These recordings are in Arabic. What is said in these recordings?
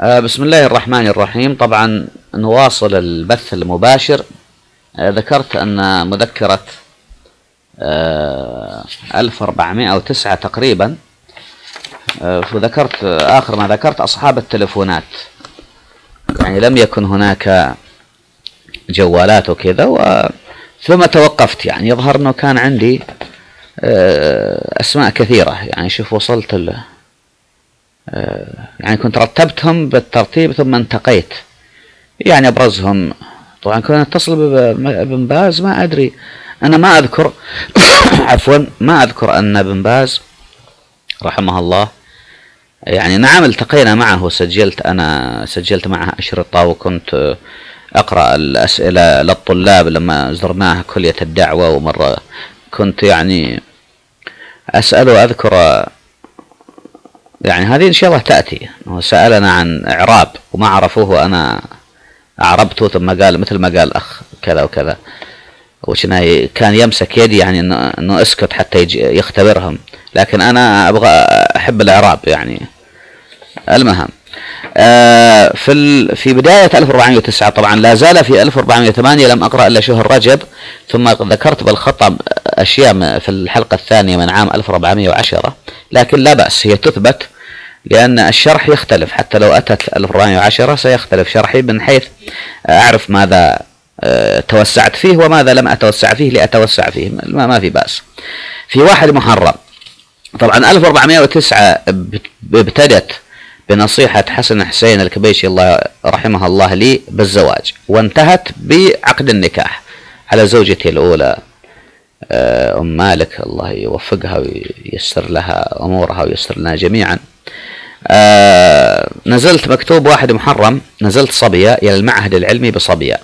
آه، بسم الله الرحمن الرحيم. طبعا نواصل البث المباشر. آه، ذكرت أن مذكرة 1409 تقريبا. وذكرت آخر ما ذكرت أصحاب التلفونات يعني لم يكن هناك جوالات وكذا و ثم توقفت. يعني يظهر أنه كان عندي أسماء كثيرة. يعني شوف وصلت آه، يعني كنت رتبتهم بالترتيب ثم انتقيت. يعني أبرزهم. طبعا كنا نتصل بابن باز ما أدري. أنا ما أذكر. عفوا ما أذكر أن ابن باز رحمه الله يعني نعم التقينا معه وسجلت. أنا سجلت معه أشرطة وكنت أقرأ الأسئلة للطلاب لما زرناه كلية الدعوة. ومرة كنت يعني اساله اذكر يعني هذه إن شاء الله تأتي. سألنا عن إعراب وما عرفوه أنا أعربته ثم قال مثل ما قال أخ كذا وكذا. وشنا كان يمسك يدي يعني انه أسكت حتى يختبرهم. لكن أنا أبغى أحب الإعراب يعني. المهم آه في في بداية 1409 طبعا لا زال في 1408 لم أقرأ إلا شهر رجب ثم ذكرت بالخطأ أشياء في الحلقة الثانية من عام 1410 لكن لا بأس هي تثبت لأن الشرح يختلف. حتى لو أتت 1410 سيختلف شرحي من حيث أعرف ماذا آه، توسعت فيه وماذا لم أتوسع فيه لأتوسع فيه. ما في بأس. في واحد محرم. طبعا 1409 ابتدت بنصيحة حسن حسين الكبيشي الله رحمه الله لي بالزواج وانتهت بعقد النكاح على زوجتي الأولى. أم مالك الله يوفقها وييسر لها أمورها وييسر لنا جميعا. آه نزلت مكتوب واحد محرم نزلت صبية إلى المعهد العلمي بصبية.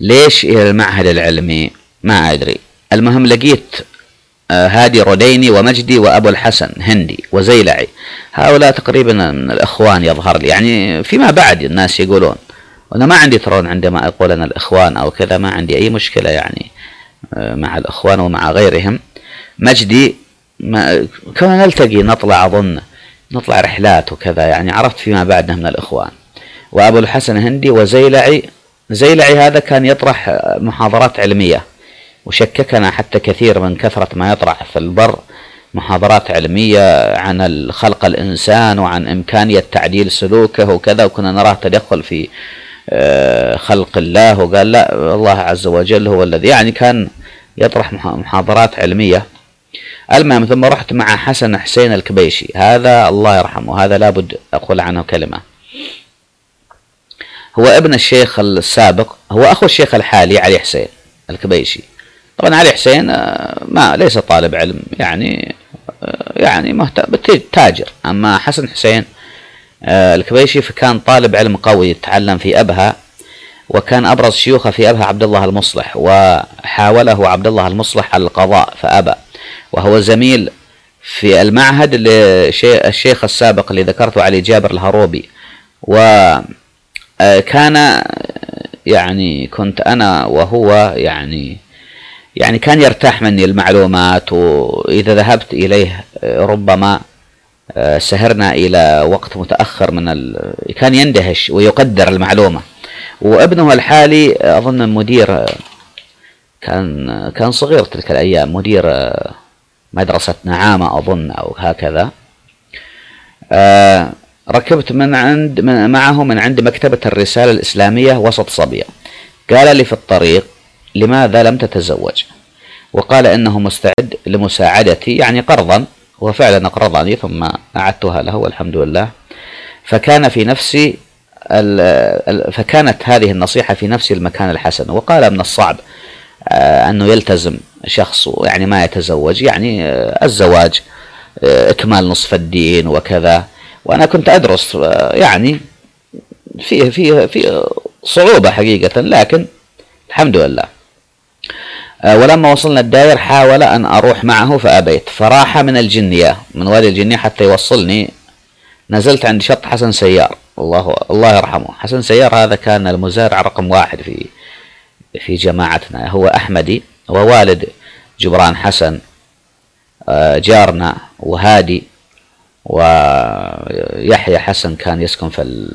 ليش إلى المعهد العلمي؟ ما أدري. المهم لقيت آه هادي روديني ومجدي وأبو الحسن هندي وزيلعي. هؤلاء تقريبا من الإخوان يظهر لي. يعني فيما بعد الناس يقولون وأنا ما عندي ترون عندما أقول أنا الإخوان أو كذا ما عندي أي مشكلة يعني. آه مع الإخوان ومع غيرهم مجدي ما كنا نلتقي نطلع أظن نطلع رحلات وكذا يعني عرفت فيما بعد من الإخوان. وأبو الحسن هندي وزيلعي زيلعي هذا كان يطرح محاضرات علمية وشككنا حتى كثير من كثرة ما يطرح في البر محاضرات علمية عن خلق الإنسان وعن إمكانية تعديل سلوكه وكذا وكنا نراه تدخل في خلق الله. وقال لا الله عز وجل هو الذي يعني كان يطرح محاضرات علمية. المهم ثم رحت مع حسن حسين الكبيشي. هذا الله يرحمه. هذا لابد أقول عنه كلمة. هو ابن الشيخ السابق. هو أخو الشيخ الحالي علي حسين الكبيشي. طبعا علي حسين آه، ما ليس طالب علم يعني آه، يعني تاجر. أما حسن حسين آه، الكبيشي فكان طالب علم قوي يتعلم في أبها وكان أبرز شيوخه في أبها عبد الله المصلح وحاوله عبد الله المصلح على القضاء فأبى وهو زميل في المعهد للشيخ السابق اللي ذكرته علي جابر الهروبي. وكان آه، يعني كنت أنا وهو يعني يعني كان يرتاح مني المعلومات وإذا ذهبت إليه آه، ربما آه، سهرنا إلى وقت متأخر من. كان يندهش ويقدر المعلومة. وابنه الحالي أظن مدير كان كان صغير تلك الأيام مدير مدرسة نعامة أظن أو هكذا. آه ركبت من عند من معه من عند مكتبة الرسالة الإسلامية وسط صبية قال لي في الطريق لماذا لم تتزوج؟ وقال إنه مستعد لمساعدتي يعني قرضا. وفعلا أقرضني ثم أعدتها له والحمد لله. فكان في نفسي فكانت هذه النصيحة في نفسي المكان الحسن. وقال من الصعب آه، أنه يلتزم شخص يعني ما يتزوج يعني آه، الزواج آه، إكمال نصف الدين وكذا. وأنا كنت أدرس يعني في في في صعوبة حقيقة لكن الحمد لله. ولما وصلنا الداير حاول أن أروح معه فأبيت. فراح من الجنية من وادي الجنية حتى يوصلني. نزلت عند شط حسن سيار. الله الله يرحمه. حسن سيار هذا كان المزارع رقم واحد في في جماعتنا. هو أحمدي ووالد جبران حسن آه، جارنا وهادي ويحيى حسن كان يسكن في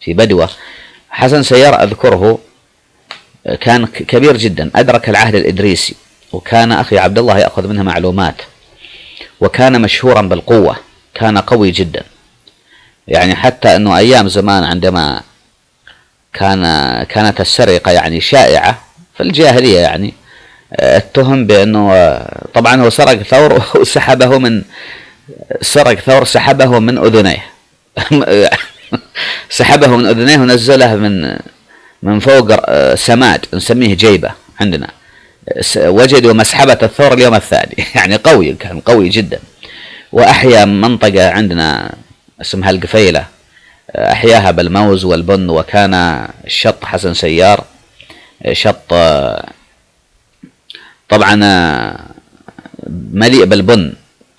في بدوة. حسن سيار أذكره كان كبير جدا. أدرك العهد الإدريسي وكان أخي عبد الله يأخذ منها معلومات وكان مشهورا بالقوة كان قوي جدا. يعني حتى أنه أيام زمان عندما كان كانت السرقة يعني شائعة في الجاهلية يعني اتهم بأنه طبعا هو سرق ثور وسحبه من سرق ثور سحبه من أذنيه. سحبه من أذنيه ونزله من من فوق سماد نسميه جيبة عندنا. وجدوا مسحبة الثور اليوم الثاني. يعني قوي كان قوي جدا. وأحيا منطقة عندنا اسمها القفيلة. أحياها بالموز والبن وكان الشط حسن سيار. شط طبعا مليء بالبن.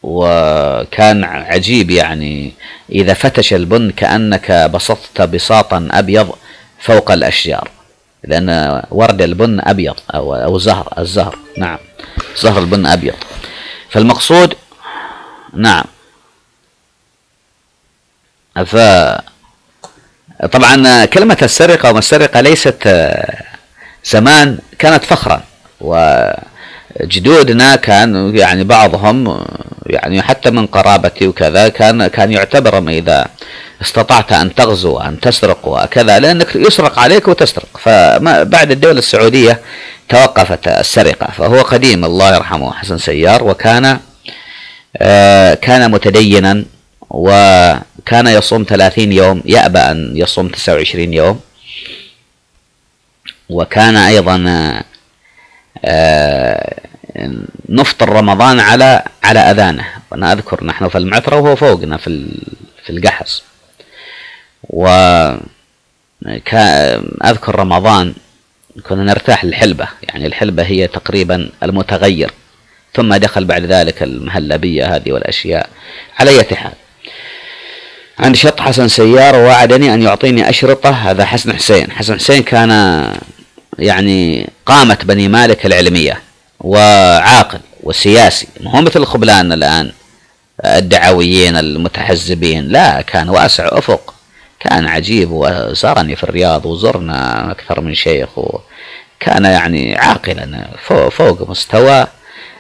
وكان عجيب يعني إذا فتش البن كأنك بسطت بساطا أبيض. فوق الأشجار. لأن ورد البن أبيض أو أو زهر الزهر. نعم. زهر البن أبيض. فالمقصود نعم. ف طبعا كلمة السرقة وما السرقة ليست زمان كانت فخرا. وجدودنا كان يعني بعضهم يعني حتى من قرابتي وكذا كان كان يعتبر إذا استطعت أن تغزو أن تسرق وكذا لأنك يسرق عليك وتسرق. فبعد الدولة السعودية توقفت السرقة فهو قديم الله يرحمه حسن سيار وكان آه، كان متدينا وكان يصوم ثلاثين يوم يأبى أن يصوم تسعة وعشرين يوم. وكان أيضا آه، نفطر رمضان على على أذانه. وأنا أذكر نحن في المعثرة وهو فوقنا في في القحص. و أذكر رمضان كنا نرتاح للحلبة. يعني الحلبة هي تقريبا المتغير. ثم دخل بعد ذلك المهلبية هذه والأشياء على حال. عند شط حسن سيار ووعدني أن يعطيني أشرطة. هذا حسن حسين. حسن حسين كان يعني قامة بني مالك العلمية وعاقل وسياسي. هو مثل الخبلان الآن الدعويين المتحزبين. لا كان واسع أفق. كان عجيب وزارني في الرياض وزرنا أكثر من شيخ وكان يعني عاقلا فوق مستوى.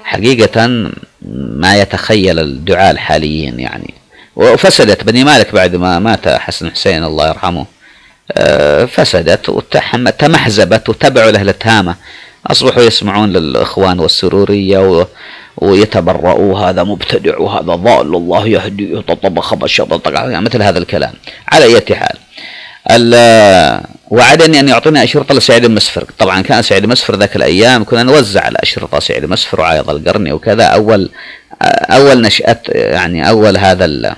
حقيقة ما يتخيل الدعاة الحاليين يعني. وفسدت بني مالك بعد ما مات حسن حسين الله يرحمه. آه، فسدت وتمحزبت وتبعوا له التهامة أصبحوا يسمعون للإخوان والسرورية ويتبرؤوا هذا مبتدع وهذا ضال. الله يهدي يتطبخ بالشبط يعني مثل هذا الكلام. على أي حال. وعدني أن يعطيني أشرطة لسعيد المسفر. طبعا كان سعيد المسفر ذاك الأيام كنا نوزع الأشرطة سعيد المسفر وعايض القرني وكذا. أول أول نشأة يعني أول هذا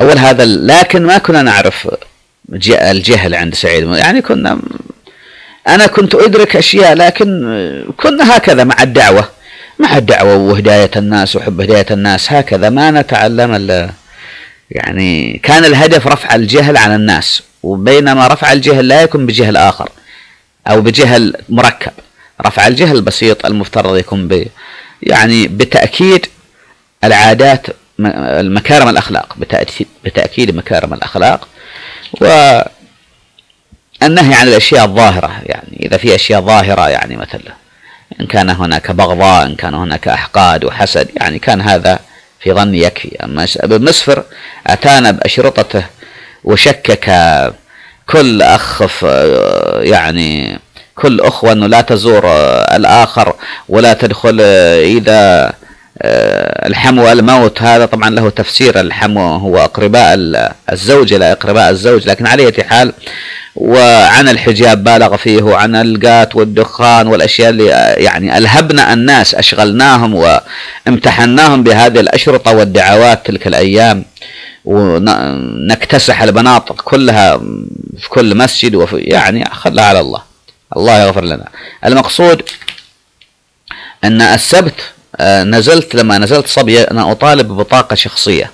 أول هذا لكن ما كنا نعرف الجهل عند سعيد يعني كنا أنا كنت أدرك أشياء لكن كنا هكذا مع الدعوة. مع الدعوة وهداية الناس وحب هداية الناس. هكذا ما نتعلم يعني كان الهدف رفع الجهل عن الناس وبينما رفع الجهل لا يكون بجهل آخر أو بجهل مركب. رفع الجهل البسيط المفترض يكون ب يعني بتأكيد العادات مكارم الأخلاق بتأكيد مكارم الأخلاق. والنهي عن الأشياء الظاهرة يعني إذا في أشياء ظاهرة يعني مثلا إن كان هناك بغضاء إن كان هناك أحقاد وحسد يعني كان هذا في ظني يكفي. أما ابن مسفر أتانا بأشرطته وشكك كل أخ يعني كل أخوة أنه لا تزور الآخر ولا تدخل إذا الحمو الموت هذا طبعا له تفسير. الحمو هو أقرباء الزوج لا أقرباء الزوج لكن على حال وعن الحجاب بالغ فيه وعن القات والدخان والأشياء اللي يعني ألهبنا الناس أشغلناهم وامتحناهم بهذه الأشرطة والدعوات تلك الأيام. ونكتسح المناطق كلها في كل مسجد وفي يعني خلها على الله. الله يغفر لنا. المقصود أن السبت آه، نزلت لما نزلت صبية أنا أطالب ببطاقة شخصية.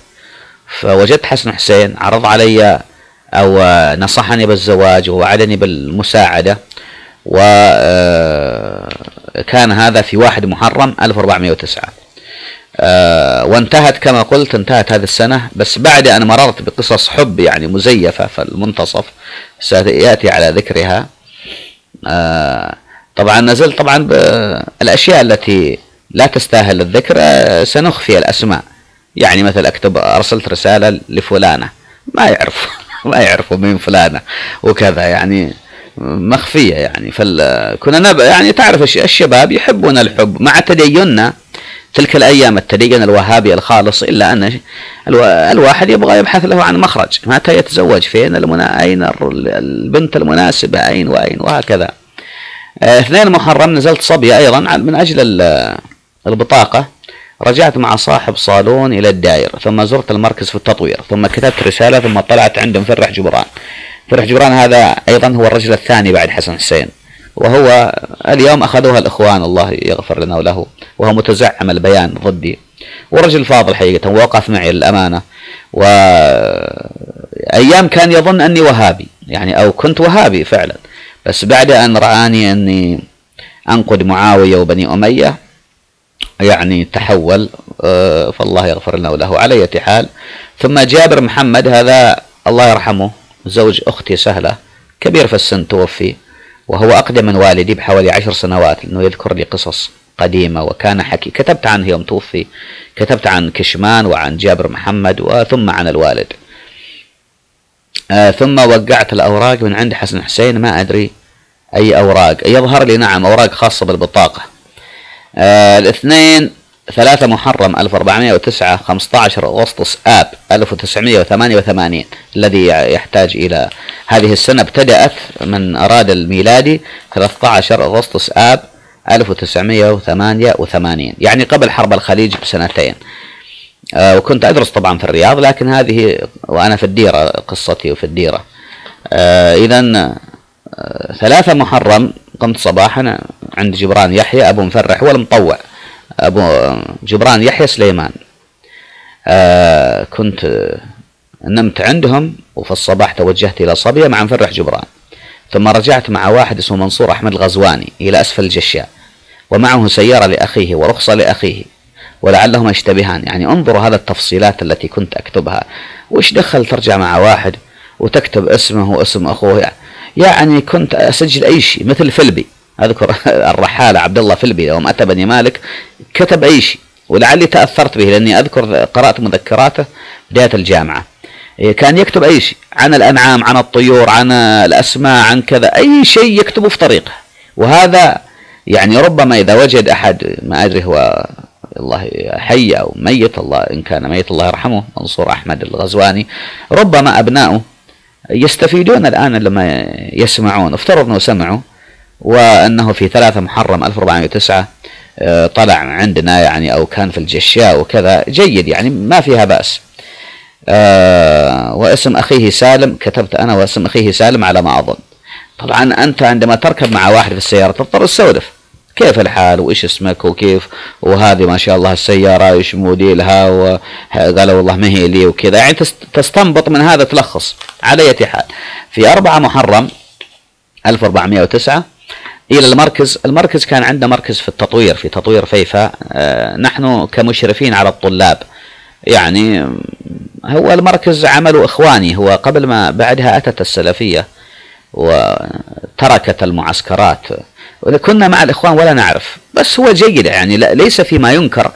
فوجدت حسن حسين عرض علي أو نصحني بالزواج ووعدني بالمساعدة. وكان آه، هذا في واحد محرم 1409 آه وانتهت كما قلت انتهت هذه السنة. بس بعد أن مررت بقصص حب يعني مزيفة في المنتصف. سيأتي على ذكرها. آه طبعا نزلت طبعا بالأشياء التي لا تستاهل الذكر آه سنخفي الأسماء. يعني مثل أكتب أرسلت رسالة لفلانة. ما يعرف ما يعرفوا مين فلانة وكذا يعني مخفية يعني. فال كنا نب... يعني تعرف الشباب يحبون الحب مع تديننا. تلك الأيام التدين الوهابي الخالص إلا أن ألو... الواحد يبغى يبحث له عن مخرج. متى يتزوج؟ فين المنا... أين البنت المناسبة؟ أين وأين؟ وهكذا. آه، اثنين محرم نزلت صبية أيضا من أجل البطاقة رجعت مع صاحب صالون إلى الدائر ثم زرت المركز في التطوير ثم كتبت رسالة ثم طلعت عند مفرح جبران فرح جبران هذا أيضا هو الرجل الثاني بعد حسن حسين وهو اليوم أخذوها الإخوان الله يغفر لنا وله وهو متزعم البيان ضدي. ورجل فاضل حقيقة ووقف معي للأمانة وأيام كان يظن أني وهابي يعني أو كنت وهابي فعلا. بس بعد أن رآني أني أنقد معاوية وبني أمية يعني تحول آه، فالله يغفر لنا وله. على أي حال ثم جابر محمد هذا الله يرحمه زوج أختي سهلة كبير في السن توفي وهو أقدم من والدي بحوالي عشر سنوات لأنه يذكر لي قصص قديمة وكان حكي كتبت عنه يوم توفي كتبت عن كشمان وعن جابر محمد وثم عن الوالد. آه ثم وقعت الأوراق من عند حسن حسين ما أدري أي أوراق. يظهر لي نعم أوراق خاصة بالبطاقة. آه الاثنين ثلاثة محرم 1409 15 أغسطس آب 1988 الذي يحتاج إلى هذه السنة. ابتدأت من أراد الميلادي 13 أغسطس آب 1988 يعني قبل حرب الخليج بسنتين. آه وكنت أدرس طبعا في الرياض لكن هذه وأنا في الديرة قصتي وفي الديرة. آه إذا آه ثلاثة محرم قمت صباحا عند جبران يحيى أبو مفرح هو المطوع أبو جبران يحيى سليمان. آه كنت نمت عندهم وفي الصباح توجهت إلى صبية مع مفرح جبران. ثم رجعت مع واحد اسمه منصور أحمد الغزواني إلى أسفل الجشاء ومعه سيارة لأخيه ورخصة لأخيه ولعلهما يشتبهان. يعني انظروا هذا التفصيلات التي كنت أكتبها. وش دخل ترجع مع واحد وتكتب اسمه واسم أخوه؟ يعني كنت أسجل أي شيء مثل فيلبي. أذكر الرحالة عبد الله فيلبي يوم أتى بني مالك كتب أي شيء ولعلي تأثرت به لأني أذكر قرأت مذكراته بداية الجامعة. كان يكتب أي شيء عن الأنعام عن الطيور عن الأسماء عن كذا أي شيء يكتبه في طريقه. وهذا يعني ربما إذا وجد أحد ما أدري هو الله حي أو ميت الله إن كان ميت الله يرحمه منصور أحمد الغزواني ربما أبناؤه يستفيدون الآن لما يسمعون افترض أنه سمعوا وأنه في ثلاثة محرم 1409 آه، طلع عندنا يعني أو كان في الجشاء وكذا جيد يعني ما فيها بأس. آه، واسم أخيه سالم كتبت أنا واسم أخيه سالم على ما أظن. طبعا أنت عندما تركب مع واحد في السيارة تضطر تسولف كيف الحال وإيش اسمك وكيف؟ وهذه ما شاء الله السيارة إيش موديلها وقالوا والله ما هي لي وكذا. يعني تستنبط من هذا تلخص. على أي حال. في 4 محرم 1409 إلى المركز المركز كان عندنا مركز في التطوير في تطوير فيفا. آه، نحن كمشرفين على الطلاب. يعني هو المركز عمله إخواني. هو قبل ما بعدها أتت السلفية وتركت المعسكرات. كنا مع الإخوان ولا نعرف. بس هو جيد يعني ليس فيما ينكر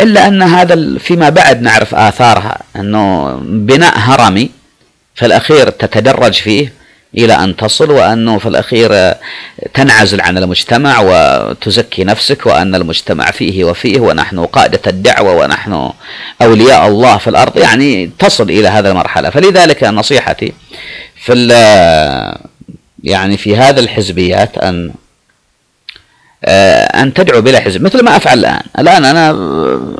إلا أن هذا فيما بعد نعرف آثارها أنه بناء هرمي في الأخير تتدرج فيه إلى أن تصل وأنه في الأخير تنعزل عن المجتمع وتزكي نفسك وأن المجتمع فيه وفيه ونحن قادة الدعوة ونحن أولياء الله في الأرض يعني تصل إلى هذا المرحلة. فلذلك نصيحتي في يعني في هذا الحزبيات أن أن تدعو بلا حزب. مثل ما أفعل الآن. الآن أنا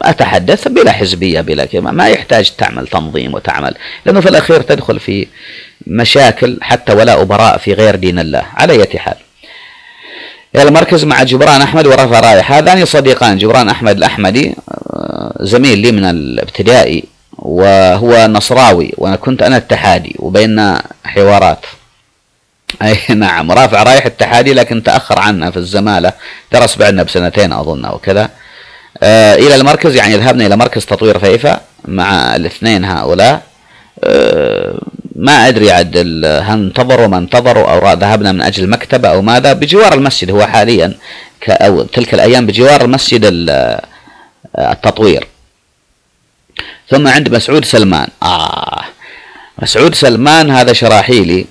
أتحدث بلا حزبية بلا كما ما يحتاج تعمل تنظيم وتعمل. لأنه في الأخير تدخل في مشاكل حتى ولا أبراء في غير دين الله. على أي حال. المركز مع جبران أحمد ورفع رايح هذان صديقان جبران أحمد الأحمدي آه، زميل لي من الابتدائي وهو نصراوي وأنا كنت أنا اتحادي وبيننا حوارات. أي نعم. رافع رايح اتحادي لكن تأخر عنا في الزمالة. درس بعدنا بسنتين أظن أو كذا. آه إلى المركز يعني ذهبنا إلى مركز تطوير فيفا مع الاثنين هؤلاء. آه ما أدري عد هل انتظروا ما انتظروا أو ذهبنا من أجل المكتبة أو ماذا. بجوار المسجد هو حاليا أو تلك الأيام بجوار المسجد آه، التطوير. ثم عند مسعود سلمان. آه مسعود سلمان هذا شراحيلي.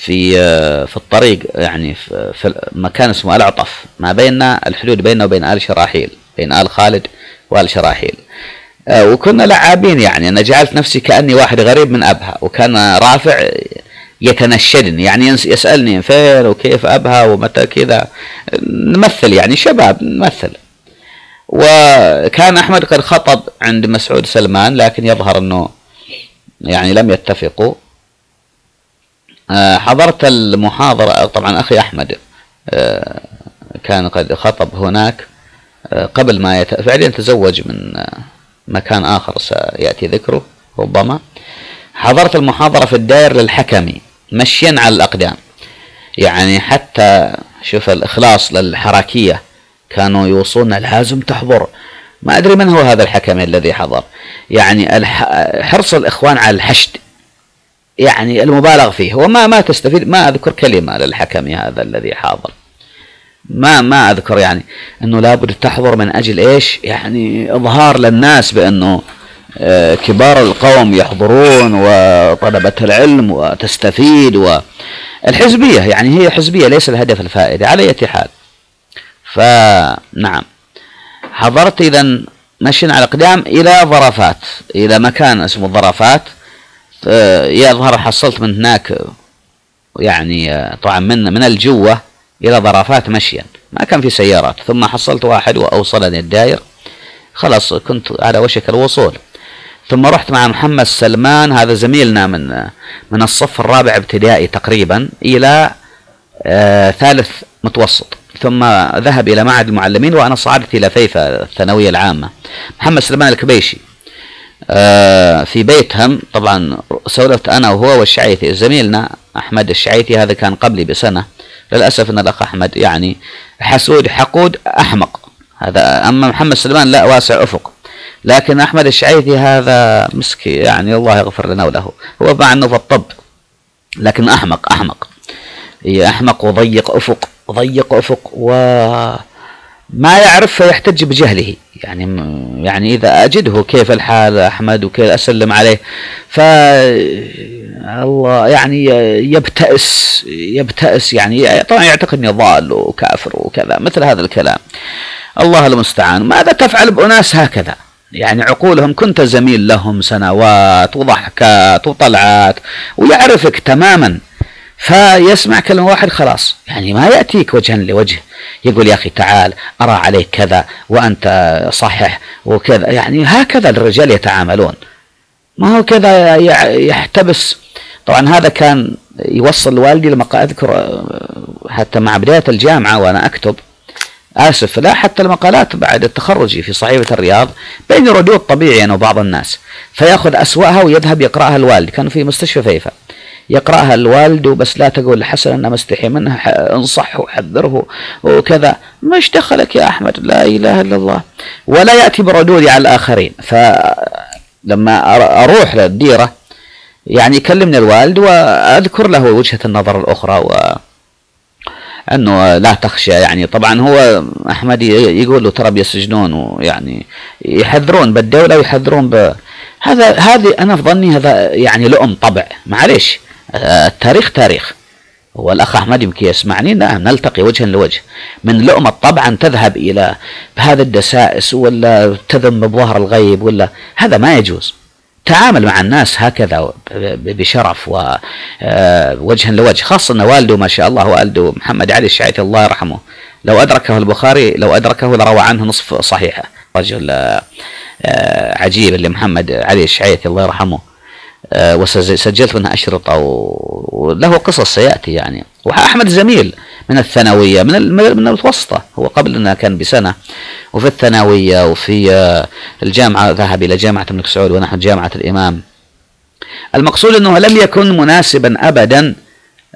في آه، في الطريق يعني في مكان اسمه العطف ما بيننا الحدود بيننا وبين آل شراحيل بين آل خالد وآل شراحيل. آه، وكنا لعابين يعني أنا جعلت نفسي كأني واحد غريب من أبها وكان رافع يتنشدني يعني يسألني فين وكيف أبها ومتى كذا. نمثل يعني شباب نمثل. وكان أحمد قد خطب عند مسعود سلمان لكن يظهر إنه يعني لم يتفقوا. حضرت المحاضرة طبعا أخي أحمد آه، كان قد خطب هناك آه، قبل ما يت... فعليا تزوج من مكان آخر سيأتي ذكره ربما. حضرت المحاضرة في الدائر للحكمي مشيا على الأقدام. يعني حتى شوف الإخلاص للحركية كانوا يوصون لازم تحضر. ما أدري من هو هذا الحكمي الذي حضر. يعني حرص الإخوان على الحشد. يعني المبالغ فيه. وما ما تستفيد ما أذكر كلمة للحكم هذا الذي حاضر. ما ما أذكر يعني أنه لابد تحضر من أجل إيش؟ يعني إظهار للناس بأنه آه، كبار القوم يحضرون وطلبة العلم وتستفيد والحزبية يعني هي حزبية ليس الهدف الفائدة على أي حال. فنعم حضرت إذا مشينا على الأقدام إلى ظرفات إلى مكان اسمه الظرفات آه، يظهر حصلت من هناك يعني آه، طبعا من من الجوة إلى ظرافات مشيا. ما كان في سيارات. ثم حصلت واحد وأوصلني الداير. خلاص كنت على وشك الوصول. ثم رحت مع محمد سلمان هذا زميلنا من من الصف الرابع ابتدائي تقريبا إلى آه ثالث متوسط. ثم ذهب إلى معهد المعلمين وأنا صعدت إلى فيفا الثانوية العامة. محمد سلمان الكبيشي. آه في بيتهم طبعا سولفت أنا وهو والشعيثي. زميلنا أحمد الشعيثي هذا كان قبلي بسنة. للأسف أن الأخ أحمد يعني حسود حقود أحمق. هذا أما محمد سلمان لا واسع أفق. لكن أحمد الشعيثي هذا مسكي يعني الله يغفر لنا وله. هو مع أنه في الطب لكن أحمق أحمق. أحمق وضيق أفق ضيق أفق و ما يعرف فيحتج بجهله. يعني يعني إذا أجده كيف الحال أحمد وكيف أسلم عليه. ف الله يعني يبتئس يبتئس يعني طبعا يعتقد اني ضال وكافر وكذا مثل هذا الكلام. الله المستعان. ماذا تفعل بأناس هكذا؟ يعني عقولهم كنت زميل لهم سنوات وضحكات وطلعات ويعرفك تماما. فيسمع كلمة واحد خلاص. يعني ما يأتيك وجها لوجه. يقول يا أخي تعال أرى عليك كذا وأنت صحح وكذا. يعني هكذا الرجال يتعاملون. ما هو كذا يحتبس. طبعا هذا كان يوصل والدي لما أذكر حتى مع بداية الجامعة وأنا أكتب آسف لا حتى المقالات بعد التخرج في صحيفة الرياض بين ردود طبيعي أنا وبعض الناس. فيأخذ أسوأها ويذهب يقرأها الوالد. كان في مستشفى فيفا. يقرأها الوالد وبس لا تقول لحسن أنا مستحي منه انصحه وحذره وكذا. مش دخلك يا أحمد لا إله إلا الله. ولا يأتي بردودي على الآخرين. فلما أروح للديرة يعني يكلمني الوالد وأذكر له وجهة النظر الأخرى و أنه لا تخشى. يعني طبعا هو أحمد يقول له ترى بيسجنون ويعني يحذرون بالدولة ويحذرون ب هذا هذه أنا في ظني هذا يعني لؤم طبع. معليش. التاريخ تاريخ والأخ أحمد يمكن يسمعني؟ نعم نلتقي وجها لوجه. من لؤمة طبعا تذهب إلى بهذا الدسائس ولا تذم بظهر الغيب ولا هذا ما يجوز. تعامل مع الناس هكذا بشرف ووجها لوجه. خاصة أن والده ما شاء الله والده محمد علي الشعيثي الله يرحمه. لو أدركه البخاري لو أدركه لروى عنه نصف صحيحة. رجل آه، عجيب اللي محمد علي الشعيثي الله يرحمه. آه، وسجلت منها أشرطة وله قصص سيأتي يعني. وأحمد زميل من الثانوية من من المتوسطة هو قبل أنها كان بسنة. وفي الثانوية وفي آه، الجامعة ذهب إلى جامعة الملك سعود ونحن جامعة الإمام. المقصود أنه لم يكن مناسبا أبدا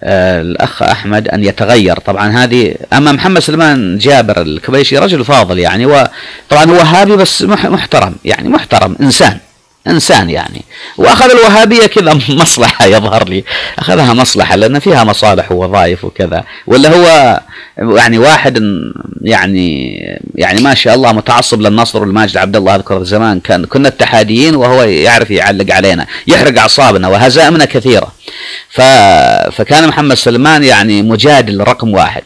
آه، الأخ أحمد أن يتغير. طبعا هذه أما محمد سلمان جابر الكبيشي رجل فاضل يعني وطبعا هو وهابي بس محترم يعني محترم إنسان. إنسان يعني. وأخذ الوهابية كذا مصلحة يظهر لي. أخذها مصلحة لأن فيها مصالح ووظائف وكذا. ولا هو يعني واحد يعني يعني ما شاء الله متعصب للنصر والماجد عبد الله أذكر زمان كان كنا اتحاديين وهو يعرف يعلق علينا يحرق أعصابنا وهزائمنا كثيرة. ف فكان محمد سلمان يعني مجادل رقم واحد.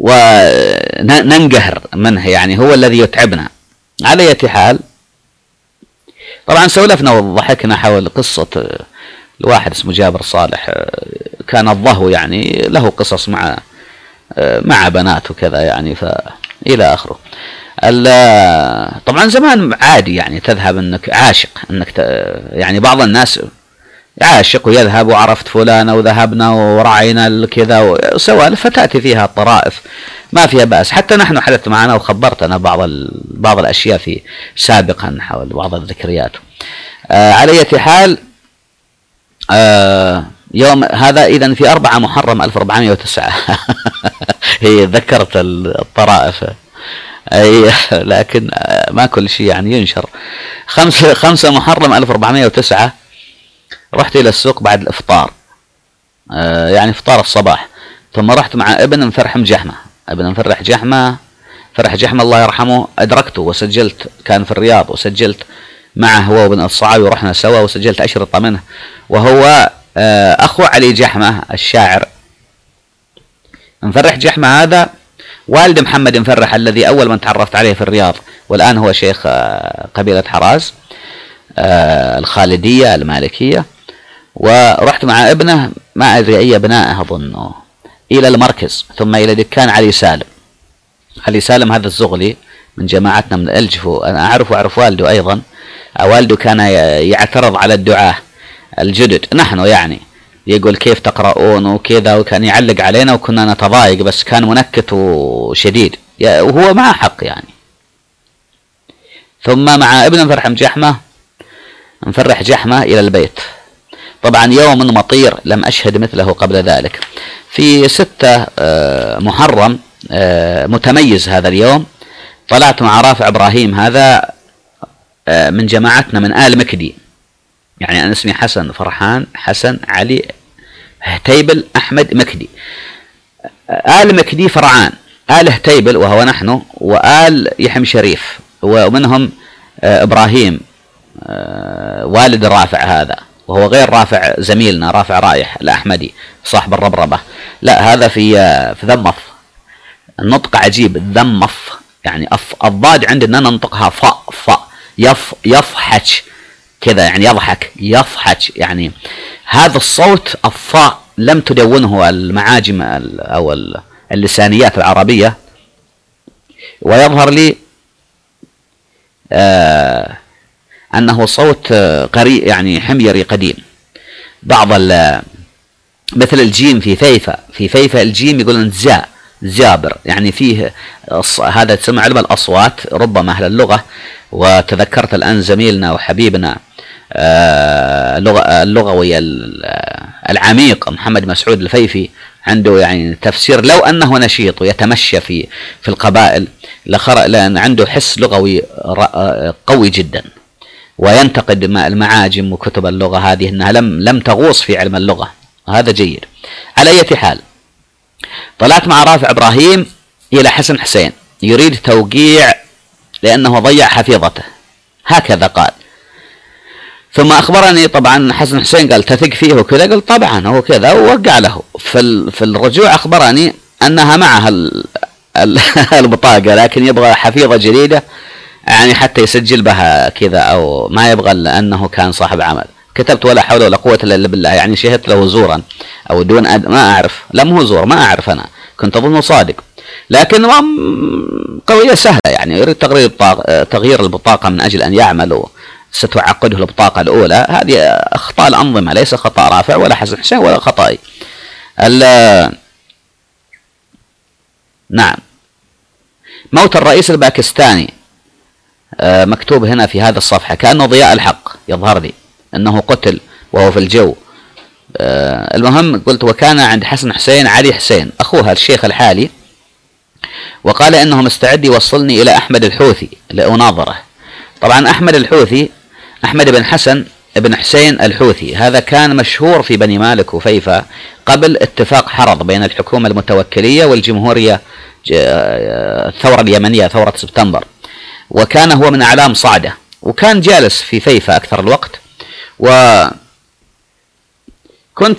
وننقهر منه يعني هو الذي يتعبنا. على اية حال طبعا سولفنا وضحكنا حول قصة الواحد اسمه جابر صالح كان الضهو يعني له قصص مع مع بنات وكذا يعني ف إلى آخره طبعا زمان عادي يعني تذهب إنك عاشق إنك. يعني بعض الناس عاشق ويذهب وعرفت فلانة وذهبنا ورعينا كذا وسوالف فتأتي فيها الطرائف. ما فيها بأس. حتى نحن حدث معنا وخبرتنا بعض. بعض الأشياء في سابقا حول بعض الذكريات. آه على أي حال آه يوم هذا إذا في أربعة محرم 1409 هي ذكرت الطرائف. أي لكن ما كل شيء يعني ينشر. خمسة خمسة محرم 1409 رحت إلى السوق بعد الإفطار. آه يعني إفطار الصباح. ثم رحت مع ابن مفرح مجحمة ابن مفرح جحمة فرح جحمة الله يرحمه أدركته وسجلت كان في الرياض وسجلت معه هو وابن الصعاوي ورحنا سوا وسجلت أشرطة منه. وهو آه أخو علي جحمة الشاعر. مفرح جحمة هذا والد محمد مفرح الذي أول من تعرفت عليه في الرياض والآن هو شيخ آه قبيلة حراز الخالدية المالكية. ورحت مع ابنه ما أدري أي أبنائه أظن إلى المركز ثم إلى دكان علي سالم. علي سالم هذا الزغلي من جماعتنا من الجفو أنا أعرف وأعرف والده أيضا. والده كان يعترض على الدعاة الجدد. نحن يعني يقول كيف تقرؤون وكذا وكان يعلق علينا وكنا نتضايق بس كان منكت وشديد. وهو مع حق يعني. ثم مع ابن مفرح جحمة مفرح جحمة إلى البيت. طبعا يوم مطير لم أشهد مثله قبل ذلك. في ستة آه، محرم آه، متميز هذا اليوم. طلعت مع رافع إبراهيم هذا آه، من جماعتنا من آل مكدي. يعني أنا اسمي حسن فرحان حسن علي هتيبل أحمد مكدي. آل مكدي فرعان آل هتيبل وهو نحن وآل يحم شريف ومنهم إبراهيم والد رافع هذا. وهو غير رافع زميلنا رافع رايح الأحمدي صاحب الربربة. لا هذا في في ذمف. النطق عجيب ذمف. يعني الضاد عندنا ننطقها ف ف يف يفحش كذا يعني يضحك يفحش يعني هذا الصوت الفاء لم تدونه المعاجم أو اللسانيات العربية. ويظهر لي آه أنه صوت قريب يعني حميري قديم. بعض مثل الجيم في فيفا في فيفا الجيم يقولون زاء زابر. يعني فيه هذا تسمى علم الأصوات ربما أهل اللغة. وتذكرت الآن زميلنا وحبيبنا آه، اللغوي العميق محمد مسعود الفيفي. عنده يعني تفسير لو أنه نشيط ويتمشى في في القبائل لأن عنده حس لغوي قوي جدا. وينتقد المعاجم وكتب اللغة هذه أنها لم لم تغوص في علم اللغة. هذا جيد. على أي حال طلعت مع رافع إبراهيم إلى حسن حسين. يريد توقيع لأنه ضيع حفيظته. هكذا قال. ثم أخبرني طبعا حسن حسين قال تثق فيه وكذا؟ قلت طبعا هو كذا ووقع له. في, في الرجوع أخبرني أنها معها البطاقة لكن يبغى حفيظة جديدة. يعني حتى يسجل بها كذا أو ما يبغى لأنه كان صاحب عمل. كتبت ولا حول ولا قوة إلا بالله يعني شهدت له زورا أو دون أد... ما أعرف. لم هو زور ما أعرف أنا. كنت اظنه صادق. لكن قضية سهلة يعني يريد تغيير تغيير البطاقة من أجل أن يعمل ستعقده البطاقة الأولى. هذه أخطاء الأنظمة ليس خطأ رافع ولا حسن حسين ولا خطأي نعم. موت الرئيس الباكستاني. مكتوب هنا في هذا الصفحة كأنه ضياء الحق يظهر لي أنه قتل وهو في الجو. آه المهم قلت وكان عند حسن حسين علي حسين أخوها الشيخ الحالي وقال إنه مستعد يوصلني إلى أحمد الحوثي لأناظره طبعا أحمد الحوثي أحمد بن حسن بن حسين الحوثي هذا كان مشهور في بني مالك وفيفا قبل اتفاق حرض بين الحكومة المتوكلية والجمهورية الثورة اليمنية ثورة سبتمبر. وكان هو من أعلام صعدة وكان جالس في فيفا أكثر الوقت. وكنت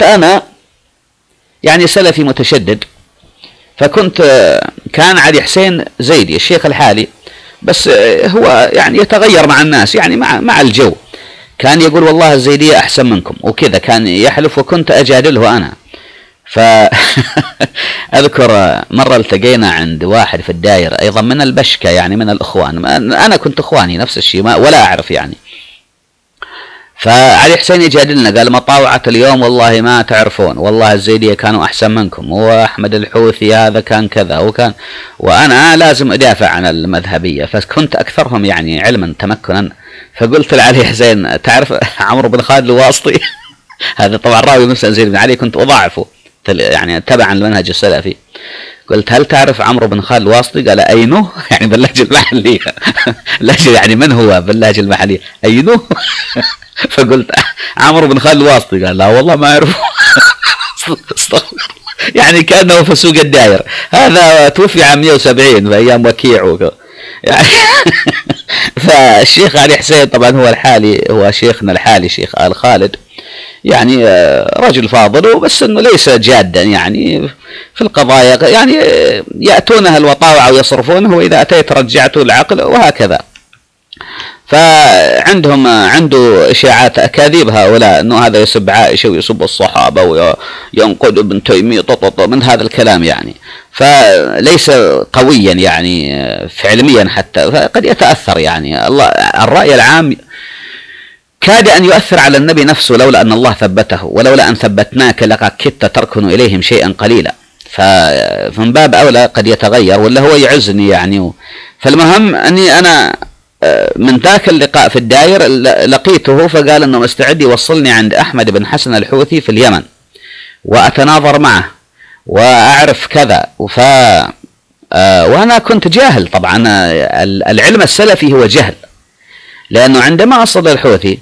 أنا يعني سلفي متشدد فكنت كان علي حسين زيدي الشيخ الحالي بس هو يعني يتغير مع الناس يعني مع مع الجو. كان يقول والله الزيدية أحسن منكم وكذا كان يحلف وكنت أجادله أنا. فأذكر مرة التقينا عند واحد في الدائرة أيضا من البشكة يعني من الإخوان. أنا كنت إخواني نفس الشيء ولا أعرف يعني. فعلي حسين يجادلنا قال مطاوعة اليوم والله ما تعرفون والله الزيدية كانوا أحسن منكم وأحمد الحوثي هذا كان كذا وكان وأنا لازم أدافع عن المذهبية فكنت أكثرهم يعني علما تمكنا. فقلت لعلي حسين تعرف عمرو بن خالد الواسطي؟ هذا طبعا راوي مسلم زيد بن علي كنت أضاعفه. يعني تبعا للمنهج السلفي قلت هل تعرف عمرو بن خالد الواسطي؟ قال أينه؟ يعني باللهجة المحلية لهجة يعني من هو باللهجة المحلية؟ أينه؟ فقلت عمرو بن خالد الواسطي قال لا والله ما أعرفه يعني كأنه في سوق الداير هذا توفي عام 170 في أيام وكيع وكذا يعني فالشيخ علي حسين طبعا هو الحالي هو شيخنا الحالي شيخ آل خالد يعني آه، رجل فاضل بس إنه ليس جادا يعني في القضايا. يعني آه، يأتونها الوطاوع ويصرفونه وإذا أتيت رجعته العقل وهكذا. فعندهم عنده إشاعات أكاذيب هؤلاء إنه هذا يسب عائشة ويسب الصحابة وينقد ابن تيمية من هذا الكلام يعني. فليس قويا يعني علميا حتى. فقد يتأثر يعني. الله الرأي العام كاد أن يؤثر على النبي نفسه لولا أن الله ثبته ولولا أن ثبتناك لقد كدت تركن إليهم شيئا قليلا. فمن باب أولى قد يتغير ولا هو يعزني يعني. فالمهم أني أنا آه، من ذاك اللقاء في الداير لقيته فقال إنه مستعد يوصلني عند أحمد بن حسن الحوثي في اليمن وأتناظر معه وأعرف كذا. ف آه، وأنا كنت جاهل طبعا العلم السلفي هو جهل لأنه عندما أصل الحوثي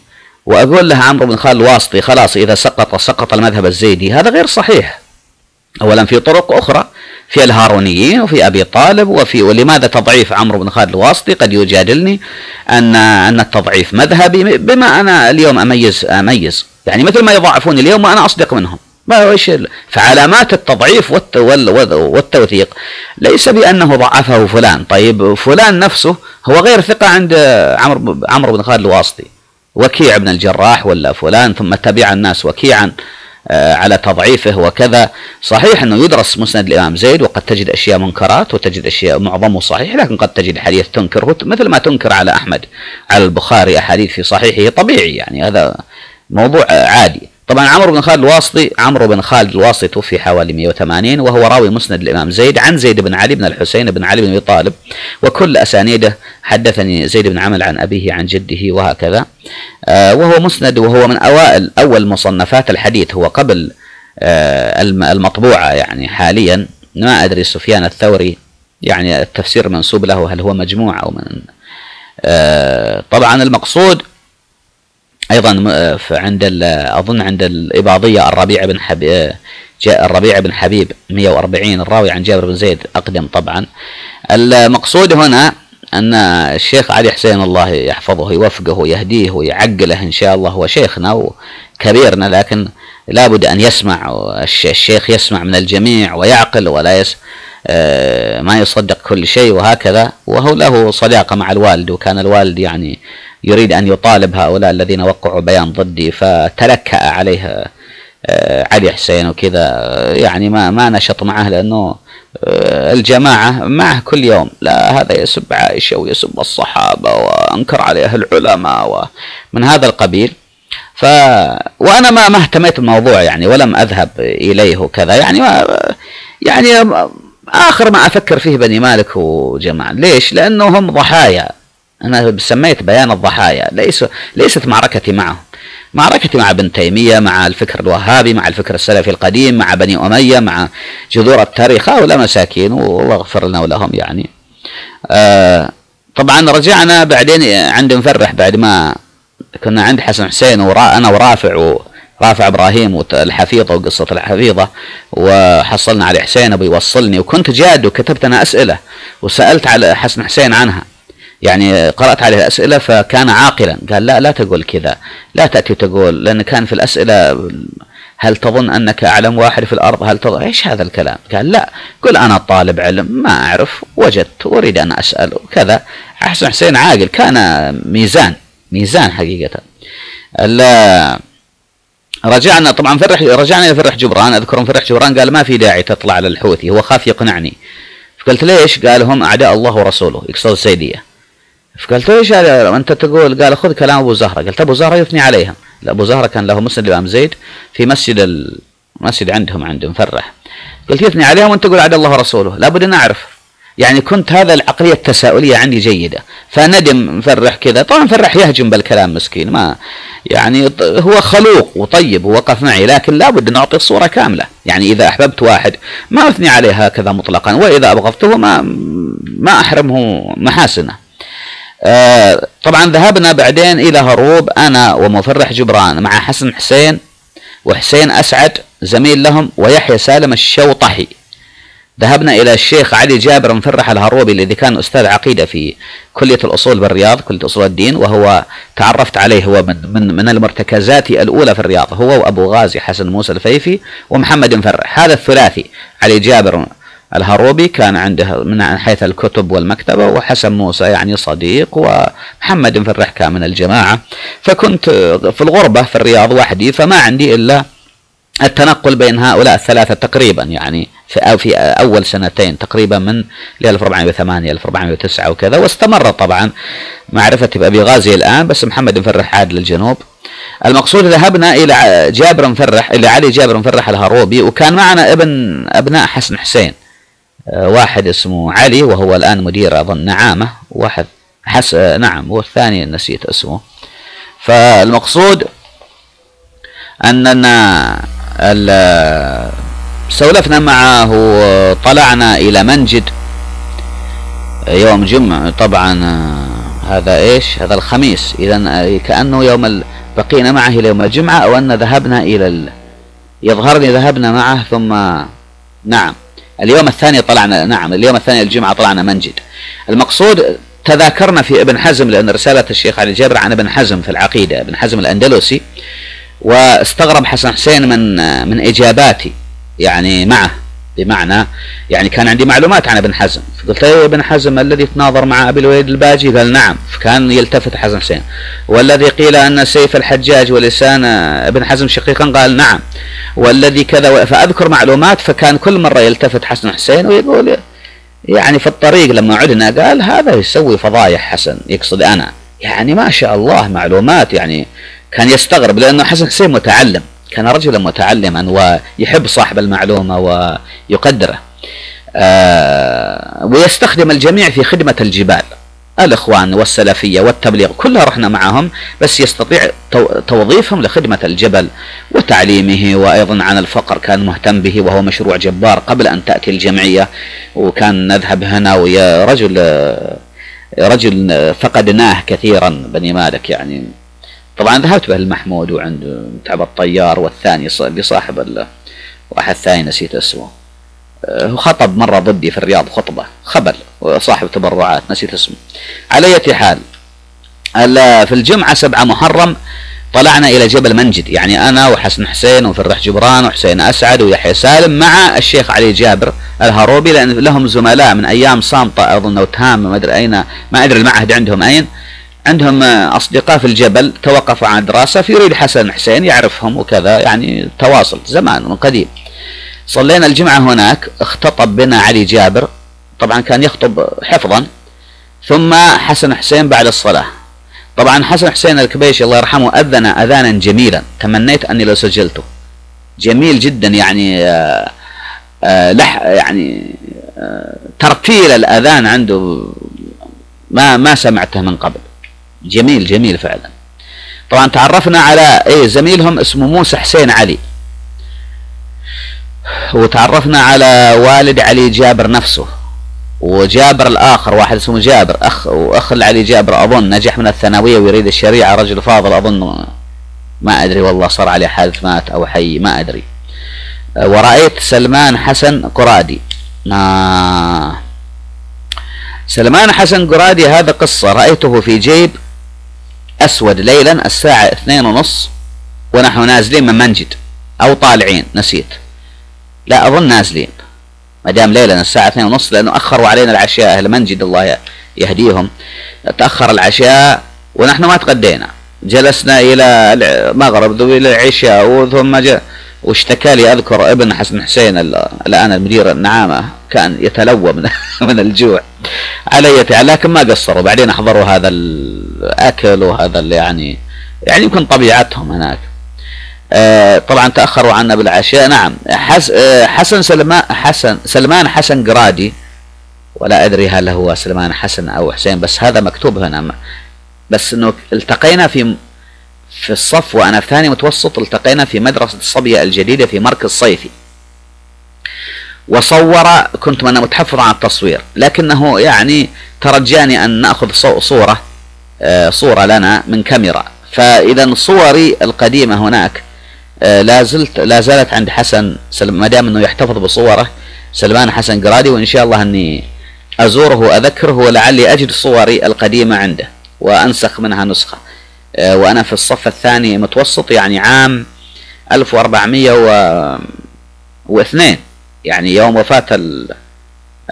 وأقول له عمرو بن خالد الواسطي خلاص إذا سقط سقط المذهب الزيدي. هذا غير صحيح. اولا في طرق أخرى في الهارونيين وفي أبي طالب وفي ولماذا تضعيف عمرو بن خالد الواسطي؟ قد يجادلني أن أن التضعيف مذهبي بما أنا اليوم أميز أميز. يعني مثل ما يضعفوني اليوم وأنا أصدق منهم. ما إيش فعلامات التضعيف والتوثيق. ليس بأنه ضعفه فلان. طيب فلان نفسه هو غير ثقة عند عمرو عمرو بن خالد الواسطي. وكيع بن الجراح ولا فلان ثم تبع الناس وكيعا آه، على تضعيفه وكذا. صحيح أنه يدرس مسند الإمام زيد وقد تجد أشياء منكرات وتجد أشياء معظمه صحيح لكن قد تجد حديث تنكره مثل ما تنكر على أحمد على البخاري أحاديث في صحيحه طبيعي يعني هذا موضوع عادي. طبعا عمرو بن خالد الواسطي عمرو بن خالد الواسطي توفي حوالي 180 وهو راوي مسند الإمام زيد عن زيد بن علي بن الحسين بن علي بن أبي طالب وكل أسانيده حدثني زيد بن عمل عن أبيه عن جده وهكذا. آه وهو مسند وهو من أوائل أول مصنفات الحديث هو قبل آه المطبوعة يعني حاليا. ما أدري سفيان الثوري يعني التفسير منسوب له هل هو مجموع أو من آه طبعا المقصود أيضا آه، عند أظن عند الإباضية الربيع بن حبيب آه، جاء الربيع بن حبيب 140 الراوي عن جابر بن زيد أقدم طبعا. المقصود هنا أن الشيخ علي حسين الله يحفظه يوفقه ويهديه ويعقله إن شاء الله. هو شيخنا وكبيرنا لكن لابد أن يسمع الشيخ يسمع من الجميع ويعقل ولا يس آه، ما يصدق كل شيء وهكذا. وهو له صداقة مع الوالد وكان الوالد يعني يريد أن يطالب هؤلاء الذين وقعوا بيان ضدي فتلكأ عليه آه، علي حسين وكذا. يعني ما ما نشط معه لأنه آه، الجماعة معه كل يوم. لا هذا يسب عائشة ويسب الصحابة وأنكر عليه العلماء ومن هذا القبيل. ف وأنا ما ما اهتميت بالموضوع يعني ولم أذهب إليه وكذا. يعني ما يعني آخر ما أفكر فيه بني مالك وجماعة. ليش؟ لأنه هم ضحايا. أنا سميت بيان الضحايا. ليس ليست معركتي معهم معركتي مع ابن تيمية مع الفكر الوهابي مع الفكر السلفي القديم مع بني أمية مع جذور التاريخ. هؤلاء مساكين والله اغفر لنا ولهم يعني. آه طبعا رجعنا بعدين عند مفرح بعد ما كنا عند حسن حسين ورا أنا ورافع رافع إبراهيم والحفيظه وقصة الحفيظة وحصلنا على حسين أبو يوصلني وكنت جاد وكتبت أنا أسئلة وسألت على حسن حسين عنها. يعني قرأت عليه الأسئلة فكان عاقلا. قال لا لا تقول كذا. لا تأتي تقول لأن كان في الأسئلة هل تظن أنك أعلم واحد في الأرض؟ هل تظن إيش هذا الكلام؟ قال لا. قل أنا طالب علم ما أعرف وجدت أريد أن أسأل وكذا. حسن حسين عاقل كان ميزان ميزان حقيقة. رجعنا طبعا فرح رجعنا إلى فرح جبران. اذكر فرح جبران قال ما في داعي تطلع على الحوثي هو خاف يقنعني. فقلت ليش؟ قال هم أعداء الله ورسوله يقصد السيدية. فقلت إيش هذا أنت تقول قال خذ كلام أبو زهرة. قلت أبو زهرة يثني عليها. لا أبو زهرة كان له مسند الامام زيد في مسجد المسجد عندهم عندهم فرح قلت يثني عليهم وأنت تقول عد الله ورسوله. لابد أن أعرف. يعني كنت هذا العقلية التساؤلية عندي جيدة. فندم مفرح كذا. طبعا مفرح يهجم بالكلام مسكين. ما يعني هو خلوق وطيب ووقف معي لكن لابد أن أعطي الصورة كاملة. يعني إذا أحببت واحد ما أثني عليه هكذا مطلقا. وإذا أبغضته ما ما أحرمه محاسنة. آه، طبعا ذهبنا بعدين إلى هروب أنا ومفرح جبران مع حسن حسين وحسين أسعد زميل لهم ويحيى سالم الشوطحي ذهبنا إلى الشيخ علي جابر مفرح الهروبي الذي كان أستاذ عقيدة في كلية الأصول بالرياض كلية أصول الدين وهو تعرفت عليه هو من, من, من المرتكزات الأولى في الرياض هو وأبو غازي حسن موسى الفيفي ومحمد مفرح. هذا الثلاثي علي جابر الهروبي كان عنده من حيث الكتب والمكتبة وحسن موسى يعني صديق ومحمد فرح كان من الجماعة. فكنت في الغربة في الرياض وحدي فما عندي إلا التنقل بين هؤلاء الثلاثة تقريبا يعني في أو في أول سنتين تقريبا من 1408 1409 وكذا. واستمر طبعا معرفتي بأبي غازي الآن بس محمد مفرح عاد للجنوب. المقصود ذهبنا إلى جابر مفرح إلى علي جابر مفرح الهروبي وكان معنا ابن أبناء حسن حسين. واحد اسمه علي وهو الآن مدير أظن نعامة واحد حس آه، نعم والثاني نسيت اسمه. فالمقصود أننا سولفنا معه طلعنا إلى منجد يوم جمعة. طبعا آه، هذا إيش؟ هذا الخميس. إذا كأنه يوم بقينا معه إلى يوم الجمعة أو أن ذهبنا إلى ال... يظهرني ذهبنا معه ثم نعم. اليوم الثاني طلعنا نعم اليوم الثاني الجمعة طلعنا منجد. المقصود تذاكرنا في ابن حزم لأن رسالة الشيخ علي جابر عن ابن حزم في العقيدة ابن حزم الأندلسي واستغرب حسن حسين من من إجاباتي يعني معه. بمعنى يعني كان عندي معلومات عن ابن حزم. فقلت له ابن حزم الذي تناظر مع أبي الوليد الباجي؟ قال نعم. فكان يلتفت حسن حسين. والذي قيل أن سيف الحجاج ولسان ابن حزم شقيقا قال نعم. والذي كذا فأذكر معلومات فكان كل مرة يلتفت حسن حسين ويقول يعني في الطريق لما عدنا قال هذا يسوي فضايح حسن يقصد أنا. يعني ما شاء الله معلومات يعني كان يستغرب لأنه حسن حسين متعلم. كان رجلا متعلما ويحب صاحب المعلومة ويقدره. آه ويستخدم الجميع في خدمة الجبال الإخوان والسلفية والتبليغ كلها رحنا معهم بس يستطيع توظيفهم لخدمة الجبل وتعليمه وأيضا عن الفقر كان مهتم به وهو مشروع جبار قبل أن تأتي الجمعية وكان نذهب هنا ويا رجل رجل فقدناه كثيرا بني مالك يعني. طبعا ذهبت به المحمود وعند تعب الطيار والثاني اللي صاحب واحد ثاني نسيت اسمه. آه، هو خطب مرة ضدي في الرياض خطبة خبل صاحب تبرعات نسيت اسمه. على أي حال في الجمعة سبعة محرم طلعنا إلى جبل منجد. يعني أنا وحسن حسين وفرح جبران وحسين أسعد ويحيى سالم مع الشيخ علي جابر الهروبي لأن لهم زملاء من أيام صامطة أظن أو تهام ما أدري أين ما أدري المعهد عندهم أين. عندهم أصدقاء في الجبل توقفوا عن الدراسة فيريد حسن حسين يعرفهم وكذا يعني تواصل زمان من قديم. صلينا الجمعة هناك اختطب بنا علي جابر طبعا كان يخطب حفظا ثم حسن حسين بعد الصلاة. طبعا حسن حسين الكبيشي الله يرحمه أذن أذانا جميلا تمنيت أني لو سجلته. جميل جدا يعني آه آه لح يعني آه ترتيل الأذان عنده ما ما سمعته من قبل. جميل جميل فعلا. طبعا تعرفنا على إيه زميلهم اسمه موسى حسين علي. وتعرفنا على والد علي جابر نفسه. وجابر الآخر واحد اسمه جابر أخ وأخ علي جابر أظن نجح من الثانوية ويريد الشريعة رجل فاضل أظن ما أدري والله صار عليه حادث مات أو حي ما أدري. ورأيت سلمان حسن قرادي. آه سلمان حسن قرادي هذا قصة رأيته في جيب أسود ليلا الساعة اثنين ونص ونحن نازلين من منجد أو طالعين نسيت. لا أظن نازلين. ما دام ليلا الساعة اثنين ونص لأنه أخروا علينا العشاء أهل منجد الله يهديهم. تأخر العشاء ونحن ما تغدينا. جلسنا إلى المغرب إلى العشاء ثم جاء واشتكى لي أذكر ابن حسن حسين الآن المدير النعامة كان يتلوى من, من الجوع. على لكن ما قصروا. بعدين أحضروا هذا الأكل وهذا اللي يعني يعني يمكن طبيعتهم هناك. آه طبعا تأخروا عنا بالعشاء نعم آه حسن سلمان حسن سلمان حسن قرادي. ولا أدري هل هو سلمان حسن أو حسين بس هذا مكتوب هنا. بس إنه التقينا في في الصف وأنا في ثاني متوسط التقينا في مدرسة الصبية الجديدة في مركز صيفي. وصور كنت أنا متحفظ عن التصوير لكنه يعني ترجاني أن نأخذ صورة آه، صورة لنا من كاميرا. فإذا صوري القديمة هناك آه، لا زلت لا زالت عند حسن ما دام أنه يحتفظ بصوره سلمان حسن قرادي وإن شاء الله أني أزوره وأذكره ولعلي أجد صوري القديمة عنده وأنسخ منها نسخة. آه، وأنا في الصف الثاني متوسط يعني عام 1402 يعني يوم وفاة